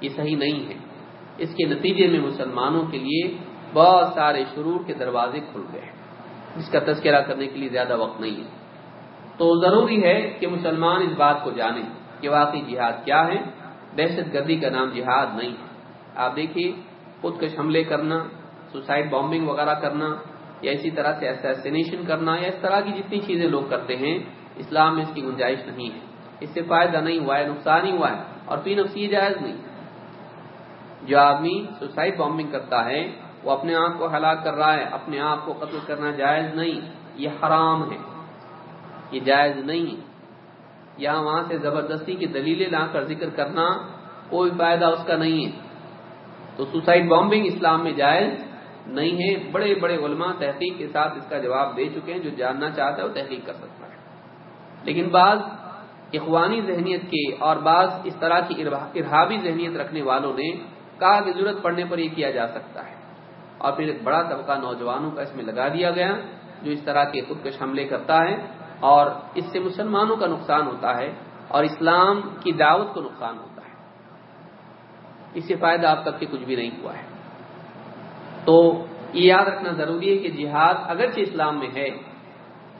یہ صحیح نہیں ہے۔ اس کے نتیجے میں مسلمانوں کے لیے بہت سارے شرور کے دروازے کھل گئے ہیں۔ جس کا تذکرہ کرنے کے لیے زیادہ وقت نہیں ہے۔ تو ضروری ہے کہ مسلمان اس بات کو جانیں کہ واقعی جہاد کیا ہے۔ دہشت گردی کا نام جہاد نہیں ہے۔ آپ دیکھیے، خودکش حملے کرنا سوسائڈ بامبنگ وغیرہ کرنا یا اسی طرح سے ایساسینیشن کرنا یا اس طرح کی جتنی چیزیں لوگ کرتے ہیں، اسلام میں اس کی گنجائش نہیں ہے۔ اس سے فائدہ نہیں ہوا ہے، نقصان ہی ہوا ہے۔ اور فی نفسی جائز نہیں۔ جو آدمی سوسائڈ بامبنگ کرتا ہے، وہ اپنے آپ کو ہلاک کر رہا ہے، اپنے آپ کو قتل کرنا جائز نہیں۔ یہ حرام ہے۔ یہ جائز نہیں۔ یہاں وہاں سے زبردستی کی دلیلیں لا کر ذکر کرنا کوئی فائدہ اس کا نہیں ہے۔ تو سوسائڈ بامبنگ اسلام میں جائز نہیں ہے بڑے بڑے علماء تحقیق کے ساتھ اس کا جواب دے چکے ہیں، جو جاننا چاہتا ہے وہ تحقیق کر سکتا ہے۔ لیکن بعض اخوانی ذہنیت کے اور بعض اس طرح کی ارہابی ذہنیت رکھنے والوں نے کہا کہ ضرورت پڑنے پر یہ کیا جا سکتا ہے۔ اور پھر ایک بڑا طبقہ نوجوانوں کا اس میں لگا دیا گیا، جو اس طرح کے خودکش حملے کرتا ہے اور اس سے مسلمانوں کا نقصان ہوتا ہے اور اسلام کی دعوت کو نقصان ہوتا ہے۔ اس سے فائدہ اب تک کے کچھ بھی نہیں ہوا ہے۔ تو یہ یاد رکھنا ضروری ہے کہ جہاد اگرچہ اسلام میں ہے،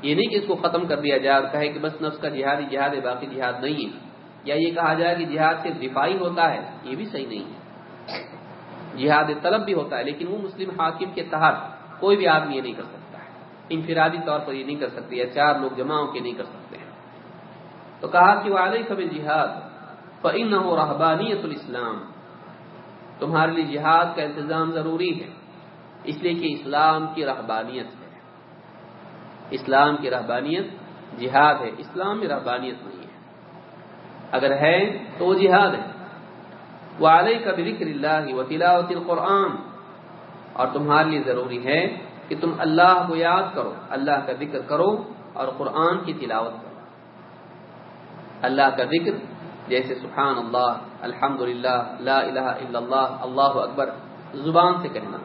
یہ نہیں کہ اس کو ختم کر دیا جائے اور کہے کہ بس نفس کا جہاد ہی جہاد ہے، باقی جہاد نہیں ہے۔ یا یہ کہا جائے کہ جہاد صرف دفاعی ہوتا ہے، یہ بھی صحیح نہیں ہے۔ جہاد طلب بھی ہوتا ہے، لیکن وہ مسلم حاکم کے تحت کوئی بھی آدمی یہ نہیں کر سکتا ہے۔ انفرادی طور پر یہ نہیں کر سکتے یا چار لوگ جمع ہو کے نہیں کر سکتے ہیں۔ تو کہا کہ وہ علیہ قبل جہاد فعن ہو رحبانیت الاسلام تمہارے لیے جہاد کا انتظام ضروری ہے۔ اس لیے کہ اسلام کی رحبانیت ہے۔ اسلام کی رحبانیت جہاد ہے۔ اسلام میں رحبانیت نہیں ہے۔ اگر ہے تو وہ جہاد ہے۔ وہ علیہ کا ذکر اللہ و تلاوت القرآن۔ اور تمہارے لیے ضروری ہے کہ تم اللہ کو یاد کرو، اللہ کا ذکر کرو اور قرآن کی تلاوت کرو۔ اللہ کا ذکر جیسے سبحان اللہ الحمد للہ لا الہ الا اللہ اللہ اکبر، زبان سے کہنا۔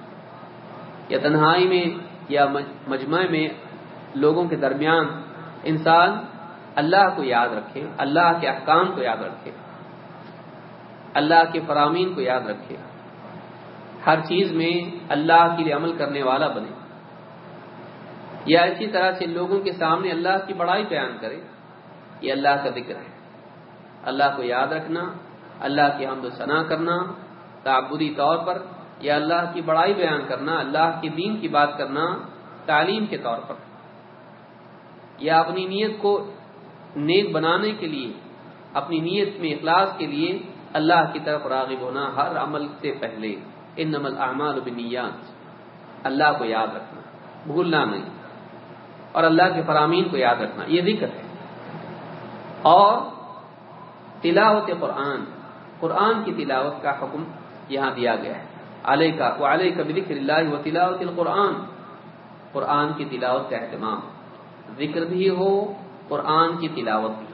یا تنہائی میں یا مجمع میں لوگوں کے درمیان انسان اللہ کو یاد رکھے، اللہ کے احکام کو یاد رکھے، اللہ کے فرامین کو یاد رکھے، ہر چیز میں اللہ کے لیے عمل کرنے والا بنے۔ یا اسی طرح سے لوگوں کے سامنے اللہ کی بڑائی بیان کرے، یہ اللہ کا ذکر ہے۔ اللہ کو یاد رکھنا، اللہ کی حمد و ثنا کرنا، تعبدی طور پر یا اللہ کی بڑائی بیان کرنا، اللہ کے دین کی بات کرنا تعلیم کے طور پر۔ یا اپنی نیت کو نیک بنانے کے لیے، اپنی نیت میں اخلاص کے لیے اللہ کی طرف راغب ہونا ہر عمل سے پہلے۔ ان نمل اعمال بنیات اللہ کو یاد رکھنا، بھولنا نہیں۔ اور اللہ کے فرامین کو یاد رکھنا، یہ ذکر ہے۔ اور تلاوت قرآن قرآن کی تلاوت کا حکم یہاں دیا گیا ہے۔ علیہ کا وہ علیہ کا ذکر اللہ و تلاوت القرآن۔ قرآن کی تلاوت کا اہتمام۔ ذکر بھی ہو، قرآن کی تلاوت بھی ہو۔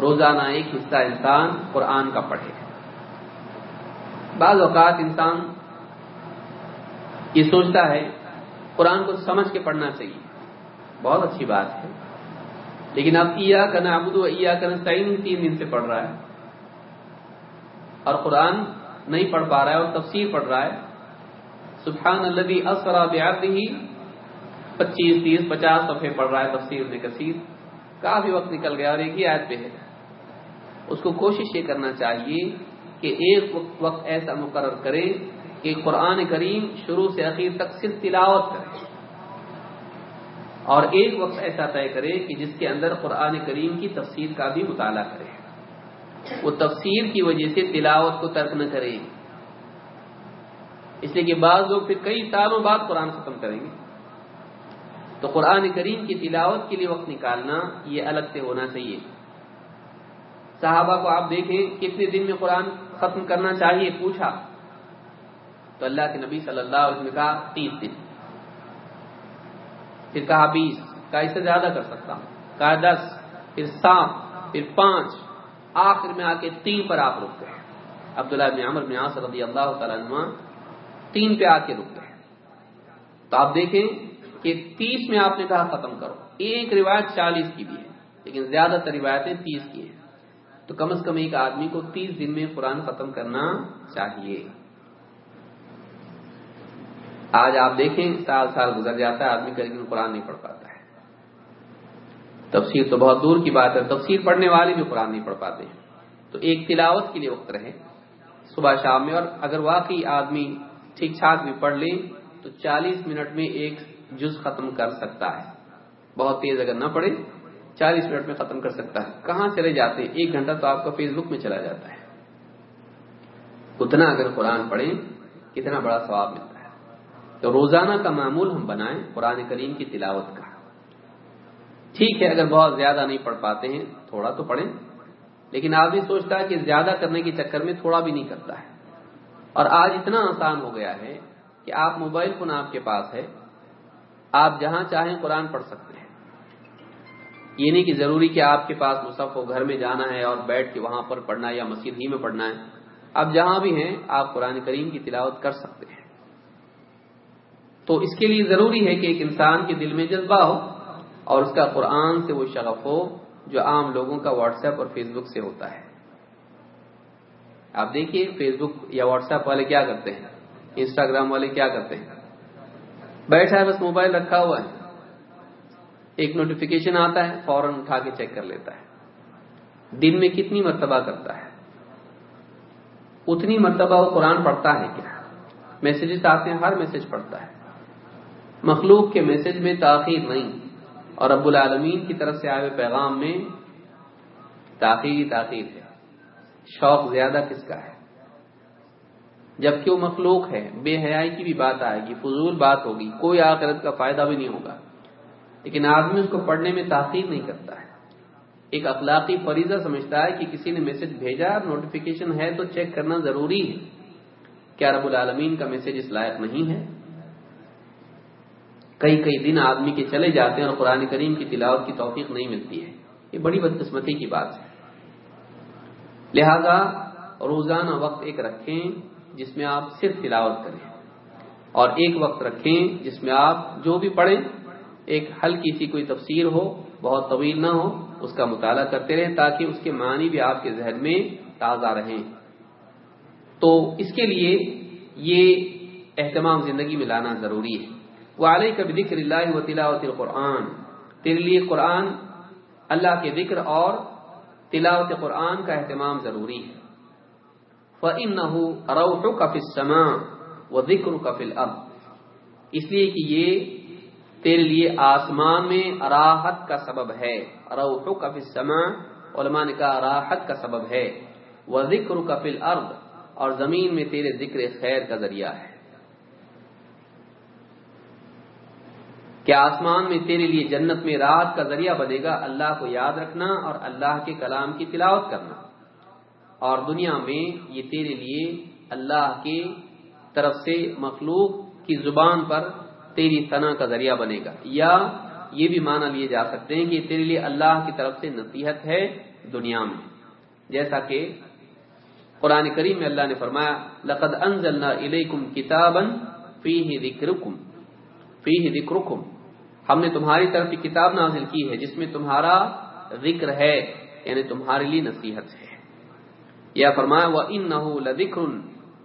روزانہ ایک حصہ انسان قرآن کا پڑھے۔ بعض اوقات انسان یہ سوچتا ہے، قرآن کو سمجھ کے پڑھنا چاہیے۔ بہت اچھی بات ہے۔ لیکن اب عیا کا نابود عیا کا نسعین تین دن سے پڑھ رہا ہے۔ اور قرآن نہیں پڑھ پا رہا ہے اور تفسیر پڑھ رہا ہے۔ سبحان الذي اسرا بعبده پچیس، تیس، پچاس صفحے پڑھ رہا ہے تفسیر نے کثیر۔ کافی وقت نکل گیا اور ایک ہی آیت پہ ہے۔ اس کو کوشش یہ کرنا چاہیے کہ ایک وقت ایسا مقرر کرے کہ قرآن کریم شروع سے اخیر تک صرف تلاوت کرے۔ اور ایک وقت ایسا طے کرے کہ جس کے اندر قرآن کریم کی تفسیر کا بھی مطالعہ کرے۔ وہ تفسیر کی وجہ سے تلاوت کو ترک نہ کرے اس لیے کہ بعض لوگ پھر کئی سالوں بعد قرآن ختم کریں گے۔ تو قرآن کریم کی تلاوت کے لیے وقت نکالنا یہ الگ سے ہونا چاہیے۔ صحابہ کو آپ دیکھیں کتنے دن میں قرآن ختم کرنا چاہیے، پوچھا۔ تو اللہ کے نبی صلی اللہ علیہ وسلم نے کہا، تیس دن۔ پھر کہا، بیس۔ کہا، اس سے زیادہ کر سکتا ہوں۔ کہا، دس۔ پھر سات۔ پھر پانچ۔ آخر میں آ کے تین پر آپ رک گئے عبداللہ بن عمر بن عاص رضی اللہ تعالیٰ عنہ تین پہ آ کے رک گئے تو آپ دیکھیں کہ تیس میں آپ نے کہا ختم کرو۔ ایک روایت چالیس کی بھی ہے، لیکن زیادہ تر روایتیں تیس کی ہیں۔ تو کم از کم ایک آدمی کو تیس دن میں قرآن ختم کرنا چاہیے۔ آج آپ دیکھیں، سال سال گزر جاتا ہے، آدمی کا لیکن قرآن نہیں پڑھ پاتا۔ تفسیر تو بہت دور کی بات ہے، تفسیر پڑھنے والے بھی قرآن نہیں پڑھ پاتے تو ایک تلاوت کے لیے وقت رہے۔ صبح شام میں اور اگر واقعی آدمی ٹھیک ٹھاک بھی پڑھ لے، تو چالیس منٹ میں ایک جز ختم کر سکتا ہے۔ بہت تیز اگر نہ پڑے چالیس منٹ میں ختم کر سکتا ہے۔ کہاں چلے جاتے ایک گھنٹہ تو آپ کا فیس بک میں چلا جاتا ہے۔ اتنا اگر قرآن پڑھیں، کتنا بڑا ثواب ملتا ہے۔ تو روزانہ کا معمول ہم بنائیں، قرآن کریم کی تلاوت کا۔ ٹھیک ہے، اگر بہت زیادہ نہیں پڑھ پاتے ہیں، تھوڑا تو پڑھیں۔ لیکن آدمی سوچتا ہے کہ زیادہ کرنے کے چکر میں تھوڑا بھی نہیں کرتا ہے۔ اور آج اتنا آسان ہو گیا ہے کہ آپ موبائل فون آپ کے پاس ہے۔ آپ جہاں چاہیں قرآن پڑھ سکتے ہیں۔ یہ نہیں کہ ضروری کہ آپ کے پاس مصحف ہو، گھر میں جانا ہے اور بیٹھ کے وہاں پر پڑھنا ہے یا مسجد ہی میں پڑھنا ہے۔ آپ جہاں بھی ہیں، آپ قرآن کریم کی تلاوت کر سکتے ہیں۔ تو اس کے لیے ضروری ہے کہ ایک انسان کے دل میں جذبہ ہو۔ اور اس کا قرآن سے وہ شغف ہو جو عام لوگوں کا واٹس ایپ اور فیس بک سے ہوتا ہے۔ آپ دیکھیے فیس بک یا واٹس ایپ والے کیا کرتے ہیں؟ انسٹاگرام والے کیا کرتے ہیں؟ بیٹھا ہے، بس موبائل رکھا ہوا ہے۔ ایک نوٹیفیکیشن آتا ہے، فوراً اٹھا کے چیک کر لیتا ہے۔ دن میں کتنی مرتبہ کرتا ہے؟ اتنی مرتبہ وہ قرآن پڑھتا ہے کیا؟ میسجز آتے ہیں، ہر میسج پڑھتا ہے۔ مخلوق کے میسج میں تاخیر نہیں۔ اور ابو العالمین کی طرف سے آئے ہوئے پیغام میں تاخیر ہی تاخیر ہے۔ شوق زیادہ کس کا ہے؟ جبکہ وہ مخلوق ہے، بے حیائی کی بھی بات آئے گی، فضول بات ہوگی، کوئی آخرت کا فائدہ بھی نہیں ہوگا۔ لیکن آدمی اس کو پڑھنے میں تاخیر نہیں کرتا ہے۔ ایک اخلاقی فریضہ سمجھتا ہے کہ کسی نے میسج بھیجا، نوٹیفیکیشن ہے تو چیک کرنا ضروری ہے۔ کیا رب العالمین کا میسج اس لائق نہیں ہے؟ کئی کئی دن آدمی کے چلے جاتے ہیں اور قرآن کریم کی تلاوت کی توفیق نہیں ملتی ہے۔ یہ بڑی بدقسمتی کی بات ہے۔ لہذا روزانہ وقت ایک رکھیں جس میں آپ صرف تلاوت کریں۔ اور ایک وقت رکھیں جس میں آپ جو بھی پڑھیں، ایک ہلکی سی کوئی تفسیر ہو، بہت طویل نہ ہو، اس کا مطالعہ کرتے رہیں تاکہ اس کے معنی بھی آپ کے ذہن میں تازہ رہیں۔ تو اس کے لیے یہ اہتمام زندگی میں لانا ضروری ہے۔ وہ علیہ ذکر اللہ و تلاوت القرآن۔ تیرے لیے قرآن اللہ کے ذکر اور تلاوت قرآن کا اہتمام ضروری ہے۔ فَإِنَّهُ رَوْحُكَ فِي السَّمَاءِ وَذِكْرُكَ فِي الْأَرْضِ۔ اس لیے کہ یہ تیرے لیے آسمان میں راحت کا سبب ہے۔ روحک فی السماء، علماء نے کہا راحت کا سبب ہے۔ وذکرک فی الارض اور زمین میں تیرے ذکر خیر کا ذریعہ ہے۔ کیا آسمان میں تیرے لیے جنت میں راحت کا ذریعہ بنے گا، اللہ کو یاد رکھنا اور اللہ کے کلام کی تلاوت کرنا۔ اور دنیا میں یہ تیرے لیے اللہ کی طرف سے مخلوق کی زبان پر تیری ثنا کا ذریعہ بنے گا۔ یا یہ بھی مانا لیے جا سکتے ہیں کہ تیرے لیے اللہ کی طرف سے نصیحت ہے دنیا میں۔ جیسا کہ قرآن کریم میں اللہ نے فرمایا، لقد انزلنا الیکم کتابا فیہ ذکرکم۔ فیہ ذکرکم۔ ہم نے تمہاری طرف کی کتاب نازل کی ہے، جس میں تمہارا ذکر ہے یعنی تمہارے لیے نصیحت ہے۔ یا فرمایا، وَإِنَّهُ لَذِكْرٌ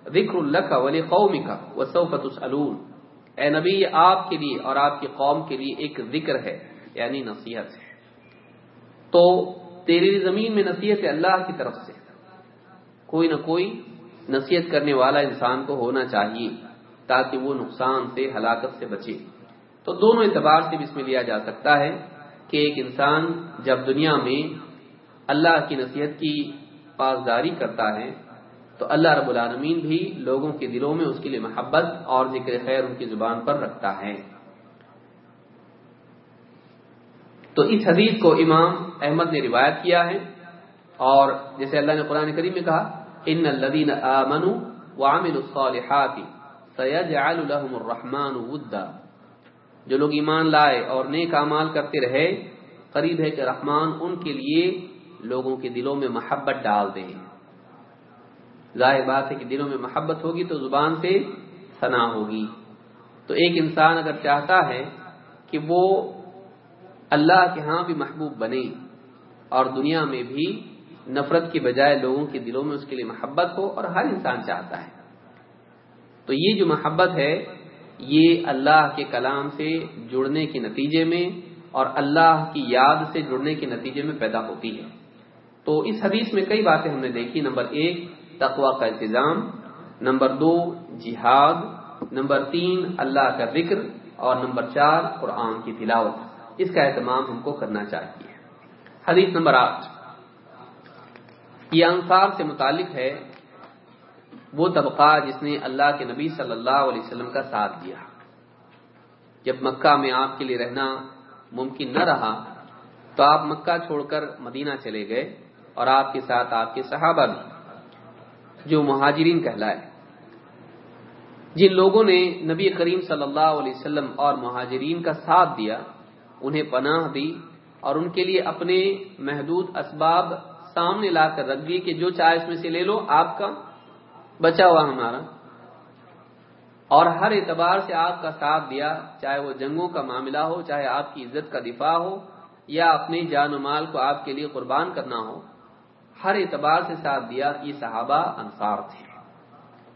ذِكْرٌ لَكَ وَلِقَوْمِكَ وَسَوْفَ تُسْأَلُونَ۔ اے نبی، یہ آپ کے لیے اور آپ کی قوم کے لیے ایک ذکر ہے یعنی نصیحت ہے۔ تو تیری زمین میں نصیحت ہے اللہ کی طرف سے۔ کوئی نہ کوئی نصیحت کرنے والا انسان کو ہونا چاہیے۔ تاکہ وہ نقصان سے، ہلاکت سے بچے۔ تو دونوں اعتبار سے بھی اس میں لیا جا سکتا ہے کہ ایک انسان جب دنیا میں اللہ کی نصیحت کی پاسداری کرتا ہے، تو اللہ رب العالمین بھی لوگوں کے دلوں میں اس کے لیے محبت اور ذکر خیر ان کی زبان پر رکھتا ہے۔ تو اس حدیث کو امام احمد نے روایت کیا ہے اور جیسے اللہ نے قرآن کریم میں کہا، ان الذين امنوا وعملوا الصالحات سيجعل لهم الرحمن ودا۔ جو لوگ ایمان لائے اور نیک اعمال کرتے رہے، قریب ہے کہ رحمان ان کے لیے لوگوں کے دلوں میں محبت ڈال دیں۔ ظاہر بات ہے کہ دلوں میں محبت ہوگی تو زبان سے ثنا ہوگی۔ تو ایک انسان اگر چاہتا ہے کہ وہ اللہ کے ہاں بھی محبوب بنے اور دنیا میں بھی نفرت کی بجائے لوگوں کے دلوں میں اس کے لیے محبت ہو اور ہر انسان چاہتا ہے۔ تو یہ جو محبت ہے، یہ اللہ کے کلام سے جڑنے کے نتیجے میں اور اللہ کی یاد سے جڑنے کے نتیجے میں پیدا ہوتی ہے۔ تو اس حدیث میں کئی باتیں ہم نے دیکھی۔ نمبر ایک تقوا کا انتظام نمبر دو، جہاد۔ نمبر تین، اللہ کا ذکر۔ اور نمبر چار، قرآن کی تلاوت۔ اس کا اہتمام ہم کو کرنا چاہیے۔ حدیث نمبر آٹھ۔ یہ انصار سے متعلق ہے۔ وہ طبقہ جس نے اللہ کے نبی صلی اللہ علیہ وسلم کا ساتھ دیا۔ جب مکہ میں آپ کے لیے رہنا ممکن نہ رہا، تو آپ مکہ چھوڑ کر مدینہ چلے گئے اور آپ کے ساتھ آپ کے صحابہ بھی، جو مہاجرین کہلائے۔ جن لوگوں نے نبی کریم صلی اللہ علیہ وسلم اور مہاجرین کا ساتھ دیا، انہیں پناہ دی اور ان کے لیے اپنے محدود اسباب سامنے لا کر رکھ دیے کہ جو چاہے اس میں سے لے لو، آپ کا بچا ہوا ہمارا۔ اور ہر اعتبار سے آپ کا ساتھ دیا، چاہے وہ جنگوں کا معاملہ ہو، چاہے آپ کی عزت کا دفاع ہو، یا اپنے جان و مال کو آپ کے لیے قربان کرنا ہو، ہر اعتبار سے ساتھ دیا یہ صحابہ انصار تھے۔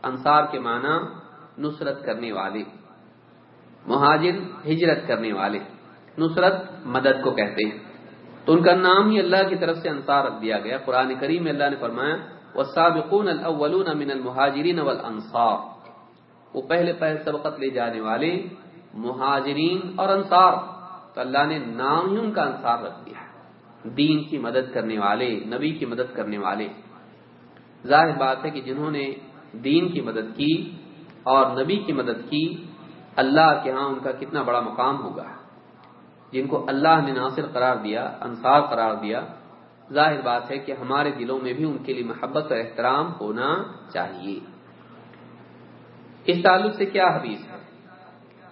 انصار کے معنی نصرت کرنے والے، مہاجر ہجرت کرنے والے۔ نصرت مدد کو کہتے ہیں۔ تو ان کا نام ہی اللہ کی طرف سے انصار رکھ دیا گیا۔ قرآن کریم میں اللہ نے فرمایا والسابقون الاولون من المہاجرین والانصار۔ وہ پہلے پہلے سبقت لے جانے والے مہاجرین اور انصار۔ تو اللہ نے نام ہی ان کا انصار رکھ دیا۔ دین کی مدد کرنے والے، نبی کی مدد کرنے والے۔ ظاہر بات ہے کہ جنہوں نے دین کی مدد کی اور نبی کی مدد کی، اللہ کے ہاں ان کا کتنا بڑا مقام ہوگا۔ جن کو اللہ نے ناصر قرار دیا، انصار قرار دیا ظاہر بات ہے کہ ہمارے دلوں میں بھی ان کے لیے محبت اور احترام ہونا چاہیے۔ اس تعلق سے کیا حدیث ہے؟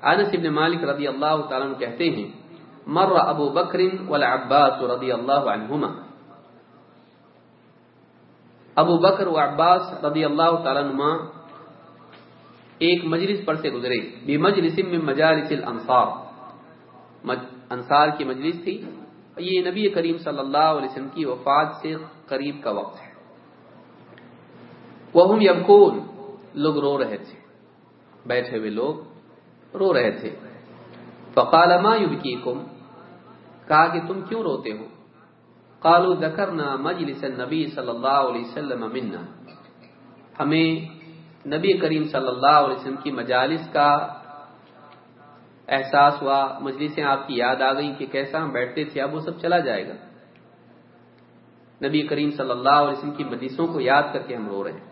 انس ابن مالک رضی اللہ تعالیٰ کہتے ہیں، مر ابو بکر والعباس رضی اللہ عنہما۔ ابو بکر و عباس رضی اللہ تعالیٰ عنہما ایک مجلس پر سے گزرے۔ بمجلس من مجالس الانصار۔ انصار کی مجلس تھی۔ یہ نبی کریم صلی اللہ علیہ وسلم کی وفات سے قریب کا وقت ہے۔ وہ یبکون لوگ رو رہے تھے۔ بیٹھے ہوئے لوگ رو رہے تھے۔ فقال ما یبکیکم؟ کہا کہ تم کیوں روتے ہو؟ قالوا ذکرنا مجلس النبی صلی اللہ علیہ وسلم منا۔ ہمیں نبی کریم صلی اللہ علیہ وسلم کی مجالس کا احساس ہوا، مجلسیں آپ کی یاد آ گئی کہ کیسا ہم بیٹھتے تھے، اب وہ سب چلا جائے گا۔ نبی کریم صلی اللہ علیہ وسلم کی مجلسوں کو یاد کر کے ہم رو رہے ہیں۔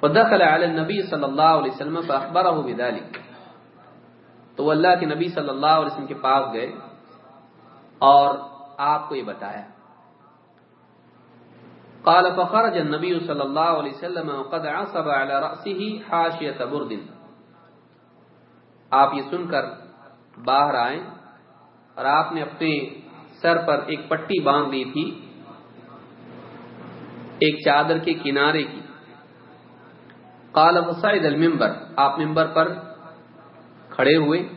فدخل علی النبی صلی اللہ علیہ وسلم فاخبرہ بذلك تو وہ اللہ کے نبی صلی اللہ علیہ وسلم کے پاس گئے اور آپ کو یہ بتایا۔ قال فخرج النبي صلی اللہ علیہ وسلم وقد عصب على رأسه حاشیة برد۔ آپ یہ سن کر باہر آئے اور آپ نے اپنے سر پر ایک پٹی باندھ دی تھی، ایک چادر کے کنارے کی۔ قال وصعد المنبر، آپ منبر پر کھڑے ہوئے۔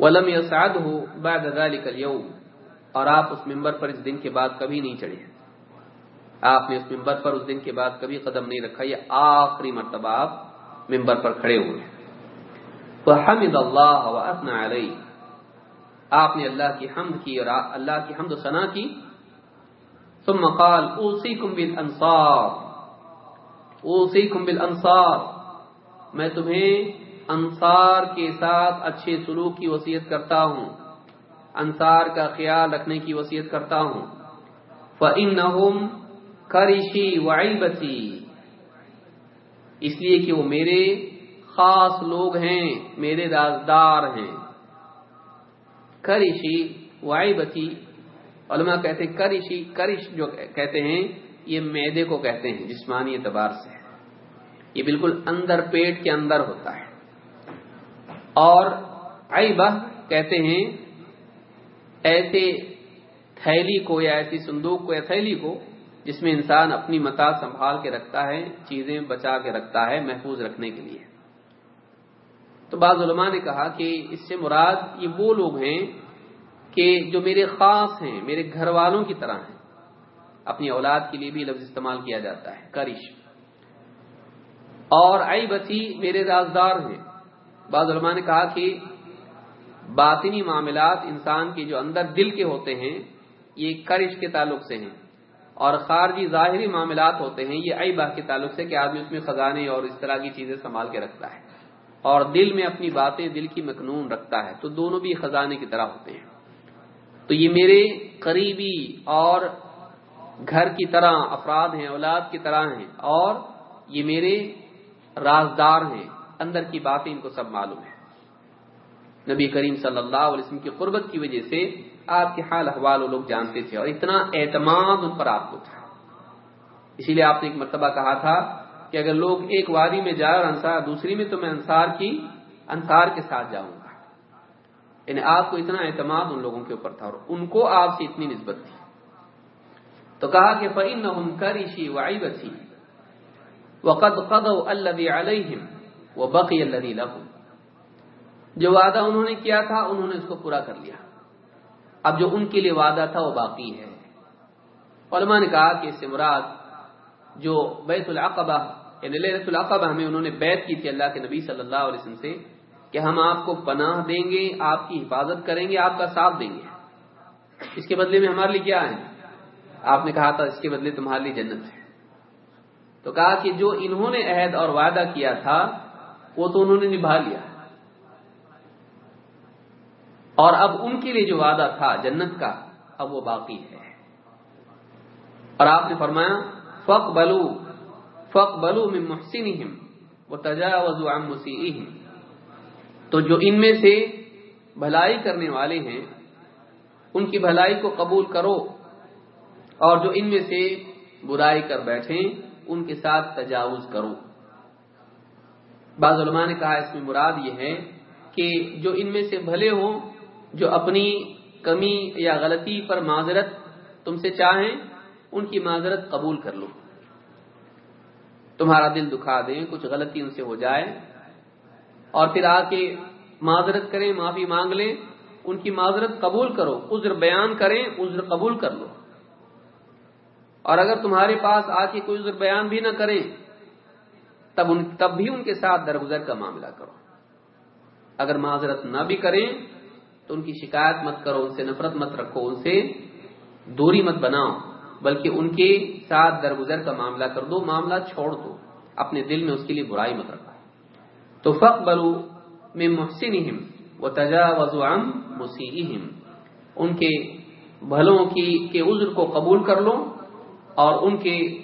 ولم يسعده بعد ذلك اليوم۔ اور آپ اس منبر پر اس دن کے بعد کبھی نہیں چڑھے۔ آپ نے اس ممبر پر اس دن کے بعد کبھی قدم نہیں رکھا، یہ آخری مرتبہ آپ ممبر پر کھڑے ہوئے۔ ہیں حمد اللہ علیہ۔ آپ نے اللہ کی حمد کی اور اللہ کی حمد و ثنا کی۔ ثم قال، اوصیکم بالانصار۔ اوصیکم بالانصار۔ میں تمہیں انصار کے ساتھ اچھے سلوک کی وصیت کرتا ہوں۔ انصار کا خیال رکھنے کی وصیت کرتا ہوں۔ فَإِنَّهُمْ کرشی وعیبتی اس لیے کہ وہ میرے خاص لوگ ہیں، میرے رازدار ہیں۔ کرشی وعیبتی، علماء کہتے ہیں کرشی کرش جو کہتے ہیں، یہ میدے کو کہتے ہیں، جسمانی اعتبار سے۔ یہ بالکل اندر پیٹ کے اندر ہوتا ہے۔ اور عیبہ کہتے ہیں، ایسے تھیلی کو یا ایسی صندوق کو یا تھیلی کو جس میں انسان اپنی متا سنبھال کے رکھتا ہے، چیزیں بچا کے رکھتا ہے، محفوظ رکھنے کے لیے۔ تو بعض علماء نے کہا کہ اس سے مراد یہ وہ لوگ ہیں کہ جو میرے خاص ہیں، میرے گھر والوں کی طرح ہیں۔ اپنی اولاد کے لیے بھی لفظ استعمال کیا جاتا ہے، کرش۔ اور آئی بچی میرے رازدار ہیں۔ بعض علماء نے کہا کہ باطنی معاملات انسان کے جو اندر دل کے ہوتے ہیں، یہ کرش کے تعلق سے ہیں۔ اور خارجی ظاہری معاملات ہوتے ہیں، یہ عیبہ کے تعلق سے کہ آدمی اس میں خزانے اور اس طرح کی چیزیں سنبھال کے رکھتا ہے۔ اور دل میں اپنی باتیں دل کی مقنون رکھتا ہے تو دونوں بھی خزانے کی طرح ہوتے ہیں۔ تو یہ میرے قریبی اور گھر کی طرح افراد ہیں، اولاد کی طرح ہیں اور یہ میرے رازدار ہیں۔ اندر کی باتیں ان کو سب معلوم ہے نبی کریم صلی اللہ علیہ وسلم کی قربت کی وجہ سے آپ کے حال احوال وہ لوگ جانتے تھے اور اتنا اعتماد ان پر آپ کو تھا۔ اسی لیے آپ نے ایک مرتبہ کہا تھا کہ اگر لوگ ایک وادی میں جائے اور انصار دوسری میں، تو میں انصار کی، انصار کے ساتھ جاؤں گا۔ یعنی آپ کو اتنا اعتماد ان لوگوں کے اوپر تھا اور ان کو آپ سے اتنی نسبت تھی۔ تو کہا کہ فعین کریشی وائی بسی وقد قدو الذي عليهم وبقي الذي لهم۔ جو وعدہ انہوں نے کیا تھا، انہوں نے اس کو پورا کر لیا۔ اب جو ان کے لیے وعدہ تھا، وہ باقی ہے۔ علماء نے کہا کہ اس سے مراد جو بیت العقبہ یعنی لیلت العقبہ ہمیں انہوں نے بیت کی تھی اللہ کے نبی صلی اللہ علیہ وسلم سے کہ ہم آپ کو پناہ دیں گے، آپ کی حفاظت کریں گے، آپ کا ساتھ دیں گے۔ اس کے بدلے میں ہمارے لیے کیا ہے؟ آپ نے کہا تھا اس کے بدلے تمہارے لیے جنت ہے۔ تو کہا کہ جو انہوں نے عہد اور وعدہ کیا تھا، وہ تو انہوں نے نبھا لیا۔ اور اب ان کے لیے جو وعدہ تھا جنت کا، اب وہ باقی ہے۔ اور آپ نے فرمایا فق بلو فق بلو میں محسن وہ تجاوز تو جو ان میں سے بھلائی کرنے والے ہیں، ان کی بھلائی کو قبول کرو اور جو ان میں سے برائی کر بیٹھے، ان کے ساتھ تجاوز کرو۔ بعض علماء نے کہا، اس میں مراد یہ ہے کہ جو ان میں سے بھلے ہوں، جو اپنی کمی یا غلطی پر معذرت تم سے چاہیں، ان کی معذرت قبول کر لو۔ تمہارا دل دکھا دیں، کچھ غلطی ان سے ہو جائے۔ اور پھر آ کے معذرت کریں، معافی مانگ لیں۔ ان کی معذرت قبول کرو، عذر بیان کریں، عذر قبول کر لو۔ اور اگر تمہارے پاس آ کے کوئی عذر بیان بھی نہ کریں، تب ان، تب بھی ان کے ساتھ درگزر کا معاملہ کرو۔ اگر معذرت نہ بھی کریں، تو ان کی شکایت مت کرو، ان سے نفرت مت رکھو، ان سے دوری مت بناؤ۔ بلکہ ان کے ساتھ درگزر کا معاملہ کر دو، معاملہ چھوڑ دو۔ اپنے دل میں اس کے لیے برائی مت رکھو تو فق بلو میں محسن و تجاوز مسیحم ان کے بھلوں کی کے عذر کو قبول کر لو اور ان کے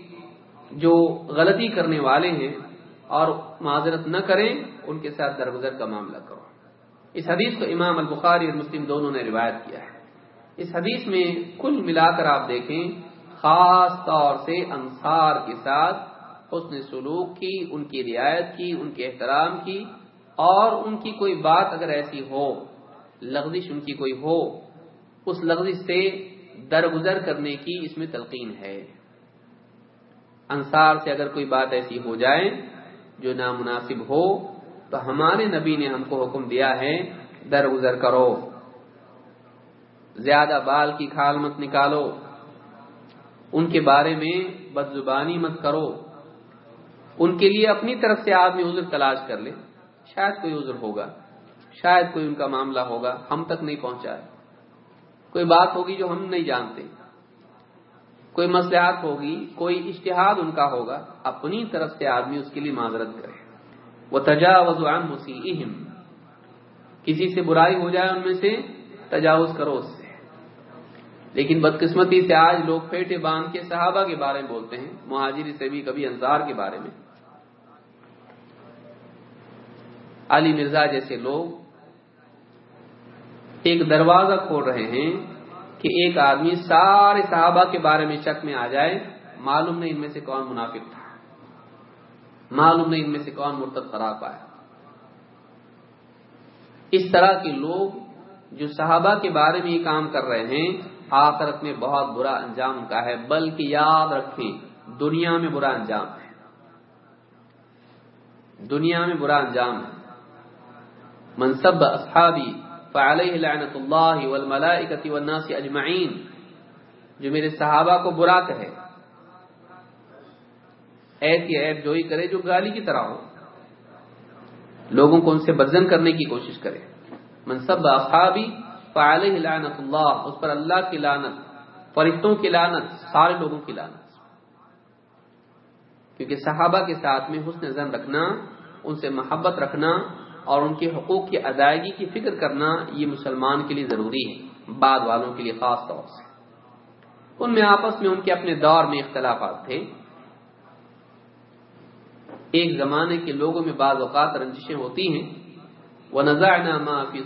جو غلطی کرنے والے ہیں اور معذرت نہ کریں، ان کے ساتھ درگزر کا معاملہ کرو۔ اس حدیث کو امام البخاری اور مسلم دونوں نے روایت کیا ہے۔ اس حدیث میں کل ملا کر آپ دیکھیں خاص طور سے انصار کے ساتھ حسن سلوک کی، ان کی رعایت کی، ان کے احترام کی، اور ان کی کوئی بات اگر ایسی ہو، لغزش ان کی کوئی ہو، اس لغزش سے درگزر کرنے کی اس میں تلقین ہے۔ انصار سے اگر کوئی بات ایسی ہو جائے جو نامناسب ہو، تو ہمارے نبی نے ہم کو حکم دیا ہے، درگزر کرو۔ زیادہ بال کی کھال مت نکالو۔ ان کے بارے میں بد زبانی مت کرو۔ ان کے لیے اپنی طرف سے آدمی عذر تلاش کر لے شاید کوئی عذر ہوگا۔ شاید کوئی ان کا معاملہ ہوگا۔ ہم تک نہیں پہنچا ہے۔ کوئی بات ہوگی جو ہم نہیں جانتے۔ کوئی مسلحات ہوگی، کوئی اشتہاد ان کا ہوگا۔ اپنی طرف سے آدمی اس کے لیے معذرت کرے۔ وہ تجاوز عن مسیحم کسی سے برائی ہو جائے ان میں سے تجاوز کرو اس سے۔ لیکن بدقسمتی سے آج لوگ پیٹے باندھ کے صحابہ کے بارے میں بولتے ہیں مہاجری سے بھی کبھی انصار کے بارے میں۔ علی مرزا جیسے لوگ ایک دروازہ کھول رہے ہیں کہ ایک آدمی سارے صحابہ کے بارے میں شک میں آ جائے، معلوم نہیں ان میں سے کون منافق تھا۔ معلوم نہیں ان میں سے کون مرتب خراب آیا اس طرح کے لوگ جو صحابہ کے بارے میں یہ کام کر رہے ہیں آخرت میں بہت برا انجام کا ہے، بلکہ یاد رکھیں، دنیا میں برا انجام ہے۔ دنیا میں برا انجام ہے۔ منصب اصحابی فعلیہ لعنت اللہ والملائکۃ والناس اجمعین، جو میرے صحابہ کو برا کہے۔ ایسی عیب جوئی کرے جو گالی کی طرح ہو۔ لوگوں کو ان سے بدزن کرنے کی کوشش کرے۔ منصب اصحابی فعلیہ لعنت اللہ، اس پر اللہ کی لعنت، فرشتوں کی لعنت، سارے لوگوں کی لعنت۔ کیونکہ صحابہ کے ساتھ میں حسن زن رکھنا، ان سے محبت رکھنا اور ان کے حقوق کی ادائیگی کی فکر کرنا، یہ مسلمان کے لیے ضروری ہے، بعد والوں کے لیے خاص طور سے۔ ان میں آپس میں ان کے اپنے دور میں اختلافات تھے۔ ایک زمانے کے لوگوں میں بعض اوقات رنجشیں ہوتی ہیں۔ وہ نظارنامہ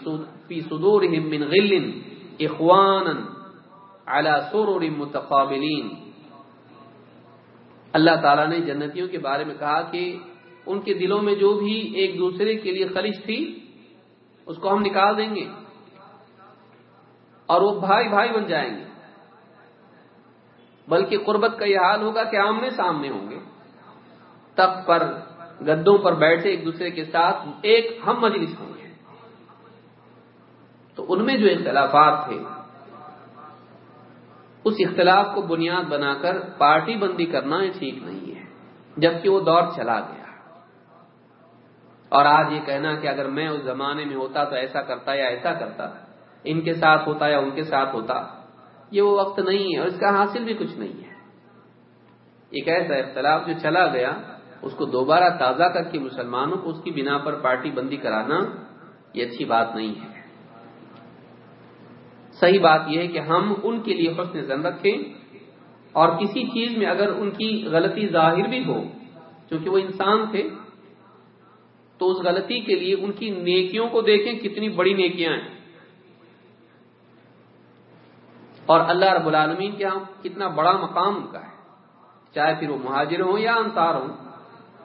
اخوان سرور متقابلین اللہ تعالیٰ نے جنتیوں کے بارے میں کہا کہ ان کے دلوں میں جو بھی ایک دوسرے کے لیے خلش تھی، اس کو ہم نکال دیں گے اور وہ بھائی بھائی بن جائیں گے۔ بلکہ قربت کا یہ حال ہوگا کہ آمنے سامنے ہوں گے۔ تخت پر گدوں پر بیٹھے ایک دوسرے کے ساتھ، ایک ہم مجلس ہوں گے تو ان میں جو اختلافات تھے، اس اختلاف کو بنیاد بنا کر پارٹی بندی کرنا یہ ٹھیک نہیں ہے، جبکہ وہ دور چلا گیا۔ اور آج یہ کہنا کہ اگر میں اس زمانے میں ہوتا تو ایسا کرتا یا ایسا کرتا، ان کے ساتھ ہوتا یا ان کے ساتھ ہوتا، یہ وہ وقت نہیں ہے اور اس کا حاصل بھی کچھ نہیں ہے۔ ایک ایسا اختلاف جو چلا گیا اس کو دوبارہ تازہ کر کے مسلمانوں کو اس کی بنا پر پارٹی بندی کرانا یہ اچھی بات نہیں ہے۔ صحیح بات یہ ہے کہ ہم ان کے لیے حسن زن رکھیں اور کسی چیز میں اگر ان کی غلطی ظاہر بھی ہو کیونکہ وہ انسان تھے، تو اس غلطی کے لیے ان کی نیکیوں کو دیکھیں کتنی بڑی نیکیاں ہیں۔ اور اللہ رب العالمین کے ہاں کتنا بڑا مقام ان کا ہے، چاہے پھر وہ مہاجر ہوں یا انصار ہوں۔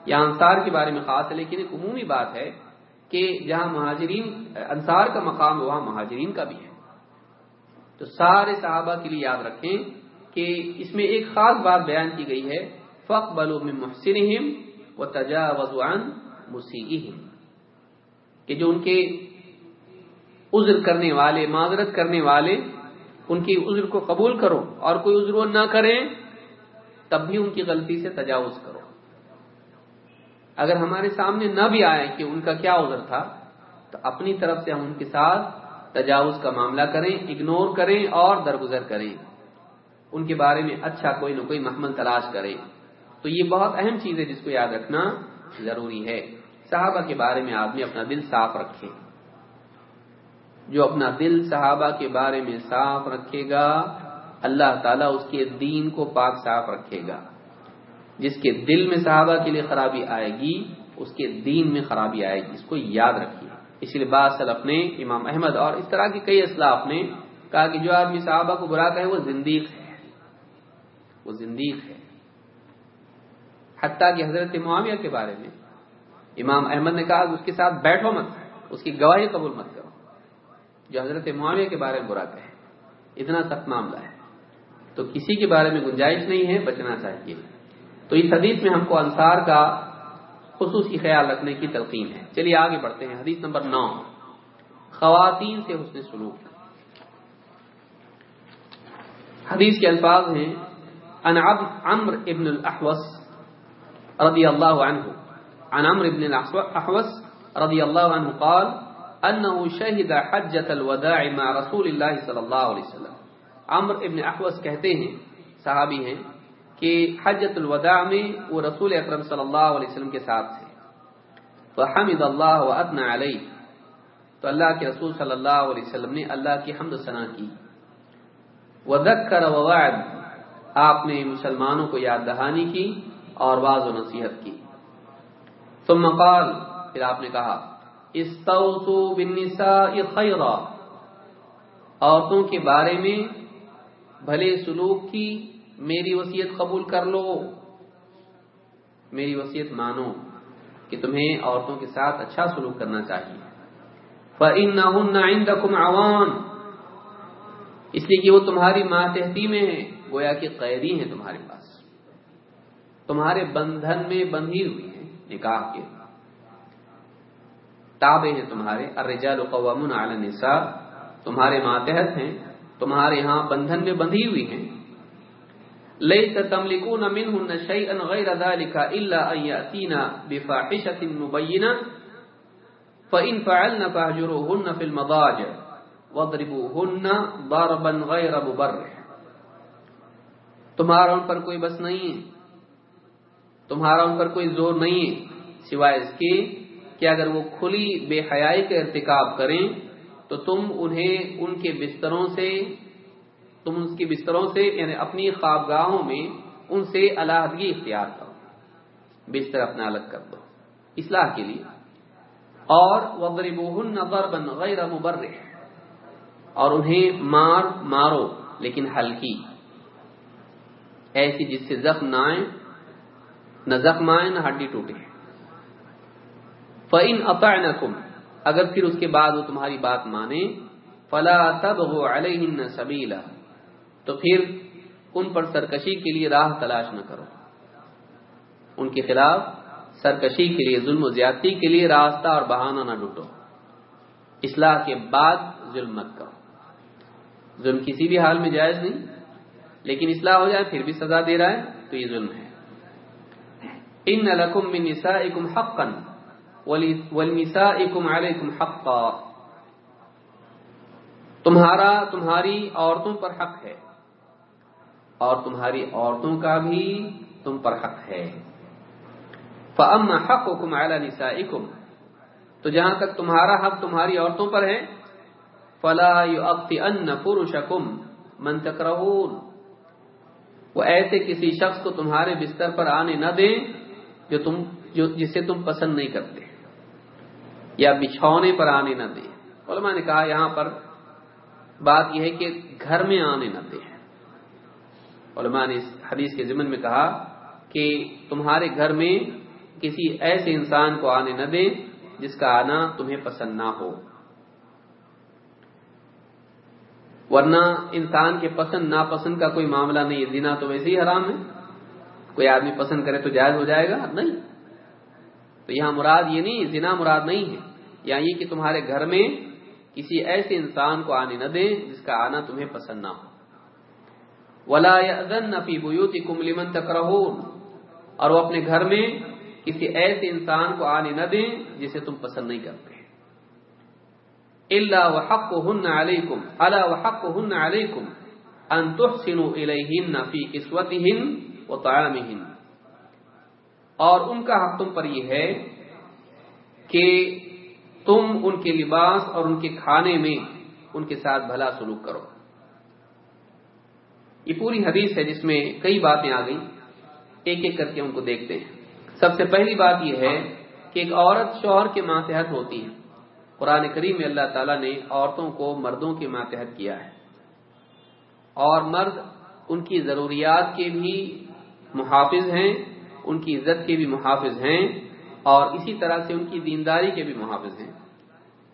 یا انصار کے بارے میں خاص ہے، لیکن ایک عمومی بات ہے کہ جہاں مہاجرین، انصار کا مقام وہاں مہاجرین کا بھی ہے۔ تو سارے صحابہ کے لیے یاد رکھیں کہ اس میں ایک خاص بات بیان کی گئی ہے فق بلو میں محسن و تجاوزان مسیحم کہ جو ان کے عذر کرنے والے، معذرت کرنے والے، ان کی عذر کو قبول کرو اور کوئی عذر نہ کریں، تب بھی ان کی غلطی سے تجاوز کرو۔ اگر ہمارے سامنے نہ بھی آئے کہ ان کا کیا عذر تھا، تو اپنی طرف سے ہم ان کے ساتھ تجاوز کا معاملہ کریں اگنور کریں اور درگزر کریں۔ ان کے بارے میں اچھا کوئی نہ کوئی محمل تلاش کریں۔ تو یہ بہت اہم چیز ہے جس کو یاد رکھنا ضروری ہے۔ صحابہ کے بارے میں آدمی اپنا دل صاف رکھے۔ جو اپنا دل صحابہ کے بارے میں صاف رکھے گا، اللہ تعالیٰ اس کے دین کو پاک صاف رکھے گا۔ جس کے دل میں صحابہ کے لیے خرابی آئے گی، اس کے دین میں خرابی آئے گی، اس کو یاد رکھیے۔ اس لیے بعض سلف نے، امام احمد اور اس طرح کے کئی اسلاف نے کہا کہ جو آدمی صحابہ کو برا کہے، وہ زندیق ہے۔ وہ زندیق ہے۔ حتیٰ کہ حضرت معاویہ کے بارے میں امام احمد نے کہا کہ اس کے ساتھ بیٹھو مت، اس کی گواہی قبول مت کرو۔ جو حضرت معاویہ کے بارے میں برا کہے، اتنا سخت معاملہ ہے۔ تو کسی کے بارے میں گنجائش نہیں ہے، بچنا چاہیے۔ تو اس حدیث میں ہم کو انصار کا خصوصی خیال رکھنے کی تلقین ہے۔ چلیے آگے بڑھتے ہیں۔ حدیث نمبر نو۔ خواتین سے حسن سلوک۔ حدیث کے الفاظ ہیں۔ ان عمر ابن الاحوص رضی اللہ عنہ۔ عن عمر ابن الاحوص رضی اللہ عنہ قال انه شهد حجة الوداع مع رسول اللہ صلی اللہ علیہ وسلم. عمر ابن احوص کہتے ہیں، صحابی ہیں کہ حجت الوداع میں وہ رسول اکرم صلی اللہ علیہ وسلم کے ساتھ تھے۔ فحمد اللہ و علیہ تو اللہ کے رسول صلی اللہ علیہ وسلم نے اللہ کی حمد ثنا کی۔ وذکر ووعد۔ آپ نے مسلمانوں کو یاد دہانی کی اور بعض و نصیحت کی۔ ثم قال، پھر آپ نے کہا، استوصوا بالنساء خیرا عورتوں کے بارے میں بھلے سلوک کی میری وصیت قبول کر لو۔ میری وصیت مانو کہ تمہیں عورتوں کے ساتھ اچھا سلوک کرنا چاہیے۔ فَإِنَّهُنَّ عِنْدَكُمْ عَوَانِ۔ اس لیے کہ وہ تمہاری ماتحتی میں ہیں، گویا کہ قیدی ہیں تمہارے پاس۔ تمہارے بندھن میں بندھی ہوئی ہیں، نکاح کے۔ تابے ہیں تمہارے۔ الرجال قوامون علی النساء۔ تمہارے ماتحت ہیں، تمہارے ہاں بندھن میں بندھی ہوئی ہیں۔ ليس تملكون منهن شيئا غير ذلك إلا أن يأتينا بفاحشة مبينة. فإن فعلن فاهجروهن في المضاجع واضربوهن ضربا غير مبرح. تمہارا ان پر کوئی بس نہیں ہے. تمہارا ان پر کوئی زور نہیں ہے. سوائے اس کے کہ اگر وہ کھلی بے حیائی کا ارتکاب کریں تو تم انہیں ان کے بستروں سے تم اس کے بستروں سے یعنی اپنی خوابگاہوں میں، ان سے علیحدگی اختیار کرو۔ بستر اپنا الگ کر دو۔ اصلاح کے لیے۔ اور ضربا غیر مبرح۔ اور انہیں مار، مارو، لیکن ہلکی۔ ایسی جس سے زخم نہ آئے، نہ زخم آئے، نہ ہڈی ٹوٹے۔ فعین اطعنکم اگر پھر اس کے بعد وہ تمہاری بات مانے، فلا تب علیہن سبیلا تو پھر ان پر سرکشی کے لیے راہ تلاش نہ کرو۔ ان کے خلاف سرکشی کے لیے ظلم و زیادتی کے لیے راستہ اور بہانہ نہ ڈوٹو اصلاح کے بعد ظلم مت کرو۔ ظلم کسی بھی حال میں جائز نہیں، لیکن اصلاح ہو جائے پھر بھی سزا دے رہا ہے، تو یہ ظلم ہے۔ ان لکم من نسائکم حقا ولنسائکم علیکم حقا۔ تمہارا تمہاری عورتوں پر حق ہے۔ اور تمہاری عورتوں کا بھی تم پر حق ہے۔ فَأَمَّا حَقُكُمْ عَلَى نِسَائِكُمْ۔ تو جہاں تک تمہارا حق تمہاری عورتوں پر ہے، فَلَا يُؤَقْتِئَنَّ فُرُشَكُمْ مَنْ تَكْرَهُونَ۔ وہ ایسے کسی شخص کو تمہارے بستر پر آنے نہ دیں جو تم، جو جسے تم پسند نہیں کرتے، یا بچھونے پر آنے نہ دیں۔ علماء نے کہا، یہاں پر بات یہ ہے کہ گھر میں آنے نہ دیں۔ علماء نے اس حدیث کے ضمن میں کہا کہ تمہارے گھر میں کسی ایسے انسان کو آنے نہ دیں جس کا آنا تمہیں پسند نہ ہو۔ ورنہ انسان کے پسند ناپسند کا کوئی معاملہ نہیں ہے۔ زنا تو ویسے ہی حرام ہے۔ کوئی آدمی پسند کرے تو جائز ہو جائے گا؟ نہیں۔ تو یہاں مراد یہ نہیں، زنا مراد نہیں ہے۔ یا یہ کہ تمہارے گھر میں کسی ایسے انسان کو آنے نہ دیں جس کا آنا تمہیں پسند نہ ہو۔ ولا نفی بوتی کملیمن تک اور وہ اپنے گھر میں کسی ایسے انسان کو آنے نہ دیں جسے تم پسند نہیں کرتے۔ اللہ وحق ہن علیکم اللہ وحق ہن ان تحسنوا الیہن فی قسوتہن و اور ان کا حق تم پر یہ ہے کہ تم ان کے لباس اور ان کے کھانے میں ان کے ساتھ بھلا سلوک کرو۔ یہ پوری حدیث ہے جس میں کئی باتیں آ گئی ایک ایک کر کے ان کو دیکھتے ہیں۔ سب سے پہلی بات یہ ہے کہ ایک عورت شوہر کے ماتحت ہوتی ہے۔ قرآن کریم میں اللہ تعالیٰ نے عورتوں کو مردوں کے ماتحت کیا ہے۔ اور مرد ان کی ضروریات کے بھی محافظ ہیں، ان کی عزت کے بھی محافظ ہیں، اور اسی طرح سے ان کی دینداری کے بھی محافظ ہیں۔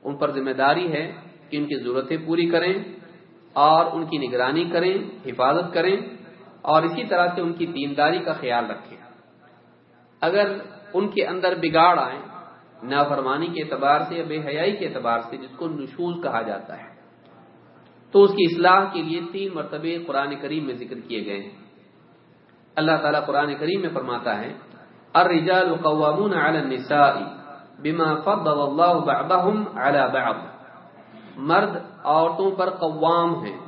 ان پر ذمہ داری ہے کہ ان کی ضرورتیں پوری کریں۔ اور ان کی نگرانی کریں، حفاظت کریں، اور اسی طرح سے ان کی دینداری کا خیال رکھیں۔ اگر ان کے اندر بگاڑ آئے، نافرمانی کے اعتبار سے یا بے حیائی کے اعتبار سے، جس کو نشوز کہا جاتا ہے، تو اس کی اصلاح کے لیے تین مرتبے قرآن کریم میں ذکر کیے گئے ہیں۔ اللہ تعالیٰ قرآن کریم میں فرماتا ہے، الرجال قوامون على النساء بما فضل الله بعضهم على بعض۔ مرد عورتوں پر قوام ہیں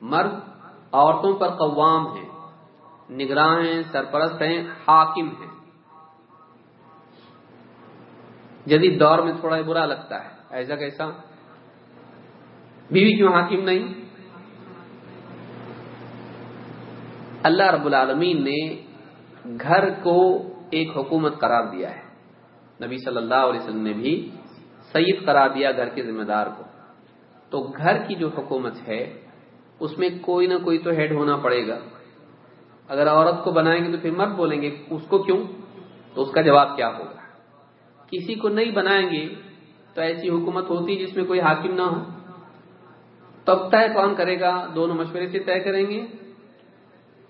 مرد عورتوں پر قوام ہیں نگراں ہیں سرپرست ہیں، حاکم ہیں۔ جدید دور میں تھوڑا برا لگتا ہے۔ ایسا کیسا بیوی کیوں حاکم نہیں؟ اللہ رب العالمین نے گھر کو ایک حکومت قرار دیا ہے۔ نبی صلی اللہ علیہ وسلم نے بھی سید قرار دیا گھر کے ذمہ دار کو۔ تو گھر کی جو حکومت ہے، اس میں کوئی نہ کوئی تو ہیڈ ہونا پڑے گا۔ اگر عورت کو بنائیں گے تو پھر مت بولیں گے، اس کو کیوں؟ تو اس کا جواب کیا ہوگا؟ کسی کو نہیں بنائیں گے تو ایسی حکومت ہوتی جس میں کوئی حاکم نہ ہو۔ تب طے کون کرے گا؟ دونوں مشورے سے طے کریں گے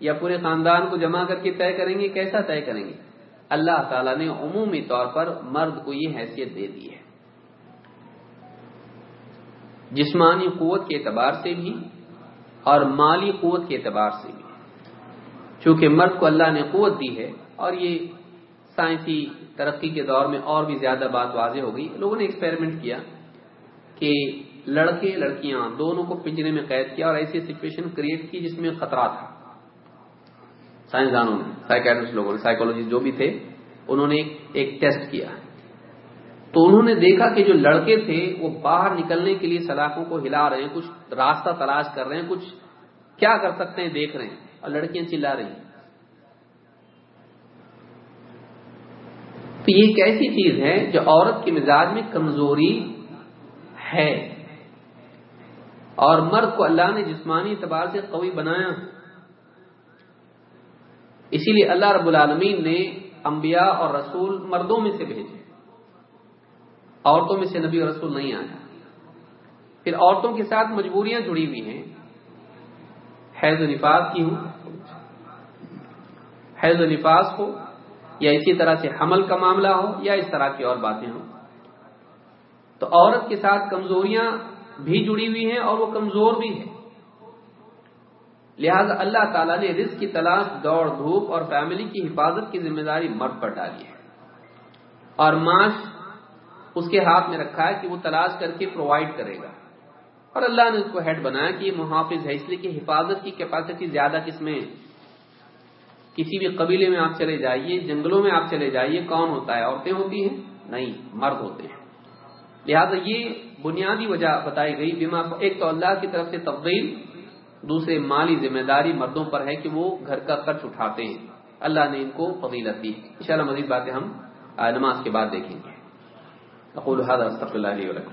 یا پورے خاندان کو جمع کر کے طے کریں گے؟ کیسا طے کریں گے؟ اللہ تعالیٰ نے عمومی طور پر مرد کو یہ حیثیت دے دی ہے۔ جسمانی قوت کے اعتبار سے بھی اور مالی قوت کے اعتبار سے بھی۔ چونکہ مرد کو اللہ نے قوت دی ہے اور یہ سائنسی ترقی کے دور میں اور بھی زیادہ بات واضح ہو گئی۔ لوگوں نے ایکسپیریمنٹ کیا کہ لڑکے لڑکیاں دونوں کو پنجرے میں قید کیا اور ایسی سچویشن کریٹ کی جس میں خطرہ تھا۔ سائنسدانوں نے سائیکٹرسٹ لوگوں نے سائیکولوجسٹ جو بھی تھے، انہوں نے ایک ٹیسٹ کیا۔ تو انہوں نے دیکھا کہ جو لڑکے تھے وہ باہر نکلنے کے لیے سلاخوں کو ہلا رہے ہیں، کچھ راستہ تلاش کر رہے ہیں، کچھ کیا کر سکتے ہیں، دیکھ رہے ہیں اور لڑکیاں چلا رہی ہیں۔ تو یہ ایک ایسی چیز ہے جو عورت کے مزاج میں کمزوری ہے۔ اور مرد کو اللہ نے جسمانی اعتبار سے قوی بنایا۔ اسی لیے اللہ رب العالمین نے انبیاء اور رسول مردوں میں سے بھیجے۔ عورتوں میں سے نبی اور رسول نہیں آیا۔ پھر عورتوں کے ساتھ مجبوریاں جڑی ہوئی ہیں۔ حیض و نفاس کی ہو حیض و نفاس ہو یا اسی طرح سے حمل کا معاملہ ہو یا اس طرح کی اور باتیں ہوں۔ تو عورت کے ساتھ کمزوریاں بھی جڑی ہوئی ہیں اور وہ کمزور بھی ہے لہذا اللہ تعالیٰ نے رزق کی تلاش، دوڑ، دھوپ اور فیملی کی حفاظت کی ذمہ داری مرد پر ڈالی ہے۔ اور معاش اس کے ہاتھ میں رکھا ہے کہ وہ تلاش کر کے پرووائڈ کرے گا۔ اور اللہ نے اس کو ہیڈ بنایا کہ یہ محافظ ہے، اس لیے کہ حفاظت کی کیپیسٹی زیادہ کس میں؟ کسی بھی قبیلے میں آپ چلے جائیے، جنگلوں میں آپ چلے جائیے، کون ہوتا ہے؟ عورتیں ہوتی ہیں؟ نہیں، مرد ہوتے ہیں۔ لہذا یہ بنیادی وجہ بتائی گئی بیما ایک تو اللہ کی طرف سے تفضیل، دوسرے مالی ذمہ داری مردوں پر ہے کہ وہ گھر کا خرچ اٹھاتے ہیں۔ اللہ نے ان کو فضیلت دی۔ ان شاء اللہ مزید باتیں ہم نماز کے بعد دیکھیں گے۔ اقول هذا استغفر الله لي ولكم.